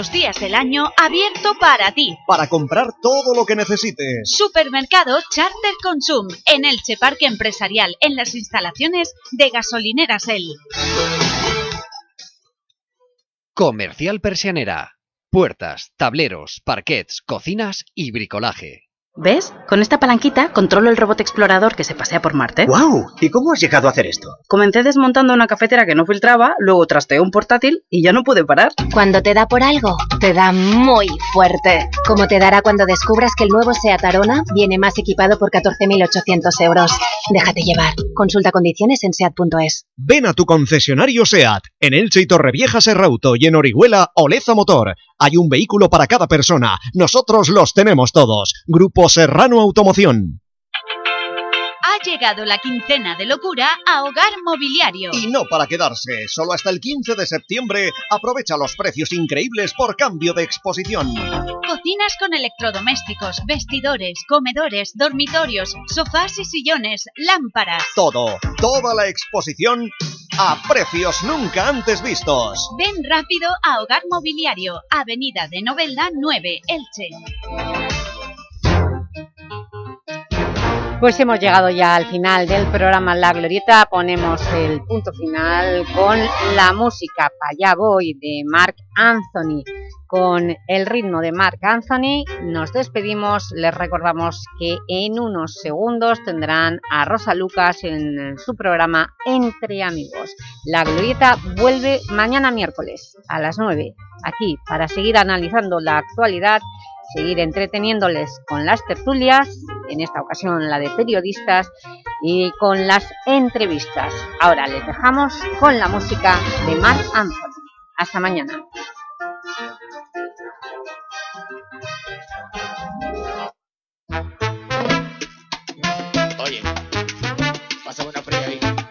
los días del año abierto para ti. Para comprar todo lo que necesites. Supermercado Charter Consum en Elche Parque Empresarial en las instalaciones de Gasolineras El. Comercial Persianera. Puertas, tableros, parquets, cocinas y bricolaje. ¿Ves? Con esta palanquita controlo el robot explorador que se pasea por Marte. ¡Guau! ¿Y cómo has llegado a hacer esto? Comencé desmontando una cafetera que no filtraba, luego trasteé un portátil y ya no pude parar. Cuando te da por algo, te da muy fuerte. Como te dará cuando descubras que el nuevo SEAT Arona viene más equipado por 14.800 euros. Déjate llevar. Consulta condiciones en SEAT.es. Ven a tu concesionario SEAT, en Elche y Torrevieja Serrauto y en Orihuela Oleza Motor. Hay un vehículo para cada persona. Nosotros los tenemos todos. Grupo Serrano Automoción. Ha llegado la quincena de locura a Hogar Mobiliario. Y no para quedarse, solo hasta el 15 de septiembre aprovecha los precios increíbles por cambio de exposición. Cocinas con electrodomésticos, vestidores, comedores, dormitorios, sofás y sillones, lámparas. Todo, toda la exposición a precios nunca antes vistos. Ven rápido a Hogar Mobiliario, Avenida de Novelda 9, Elche. Pues hemos llegado ya al final del programa La Glorieta, ponemos el punto final con la música Pa' allá voy de Mark Anthony. Con el ritmo de Mark Anthony nos despedimos, les recordamos que en unos segundos tendrán a Rosa Lucas en su programa Entre Amigos. La Glorieta vuelve mañana miércoles a las 9, aquí para seguir analizando la actualidad seguir entreteniéndoles con las tertulias, en esta ocasión la de periodistas, y con las entrevistas. Ahora les dejamos con la música de Mark Anthony. Hasta mañana. Oye, pásame una fría ahí.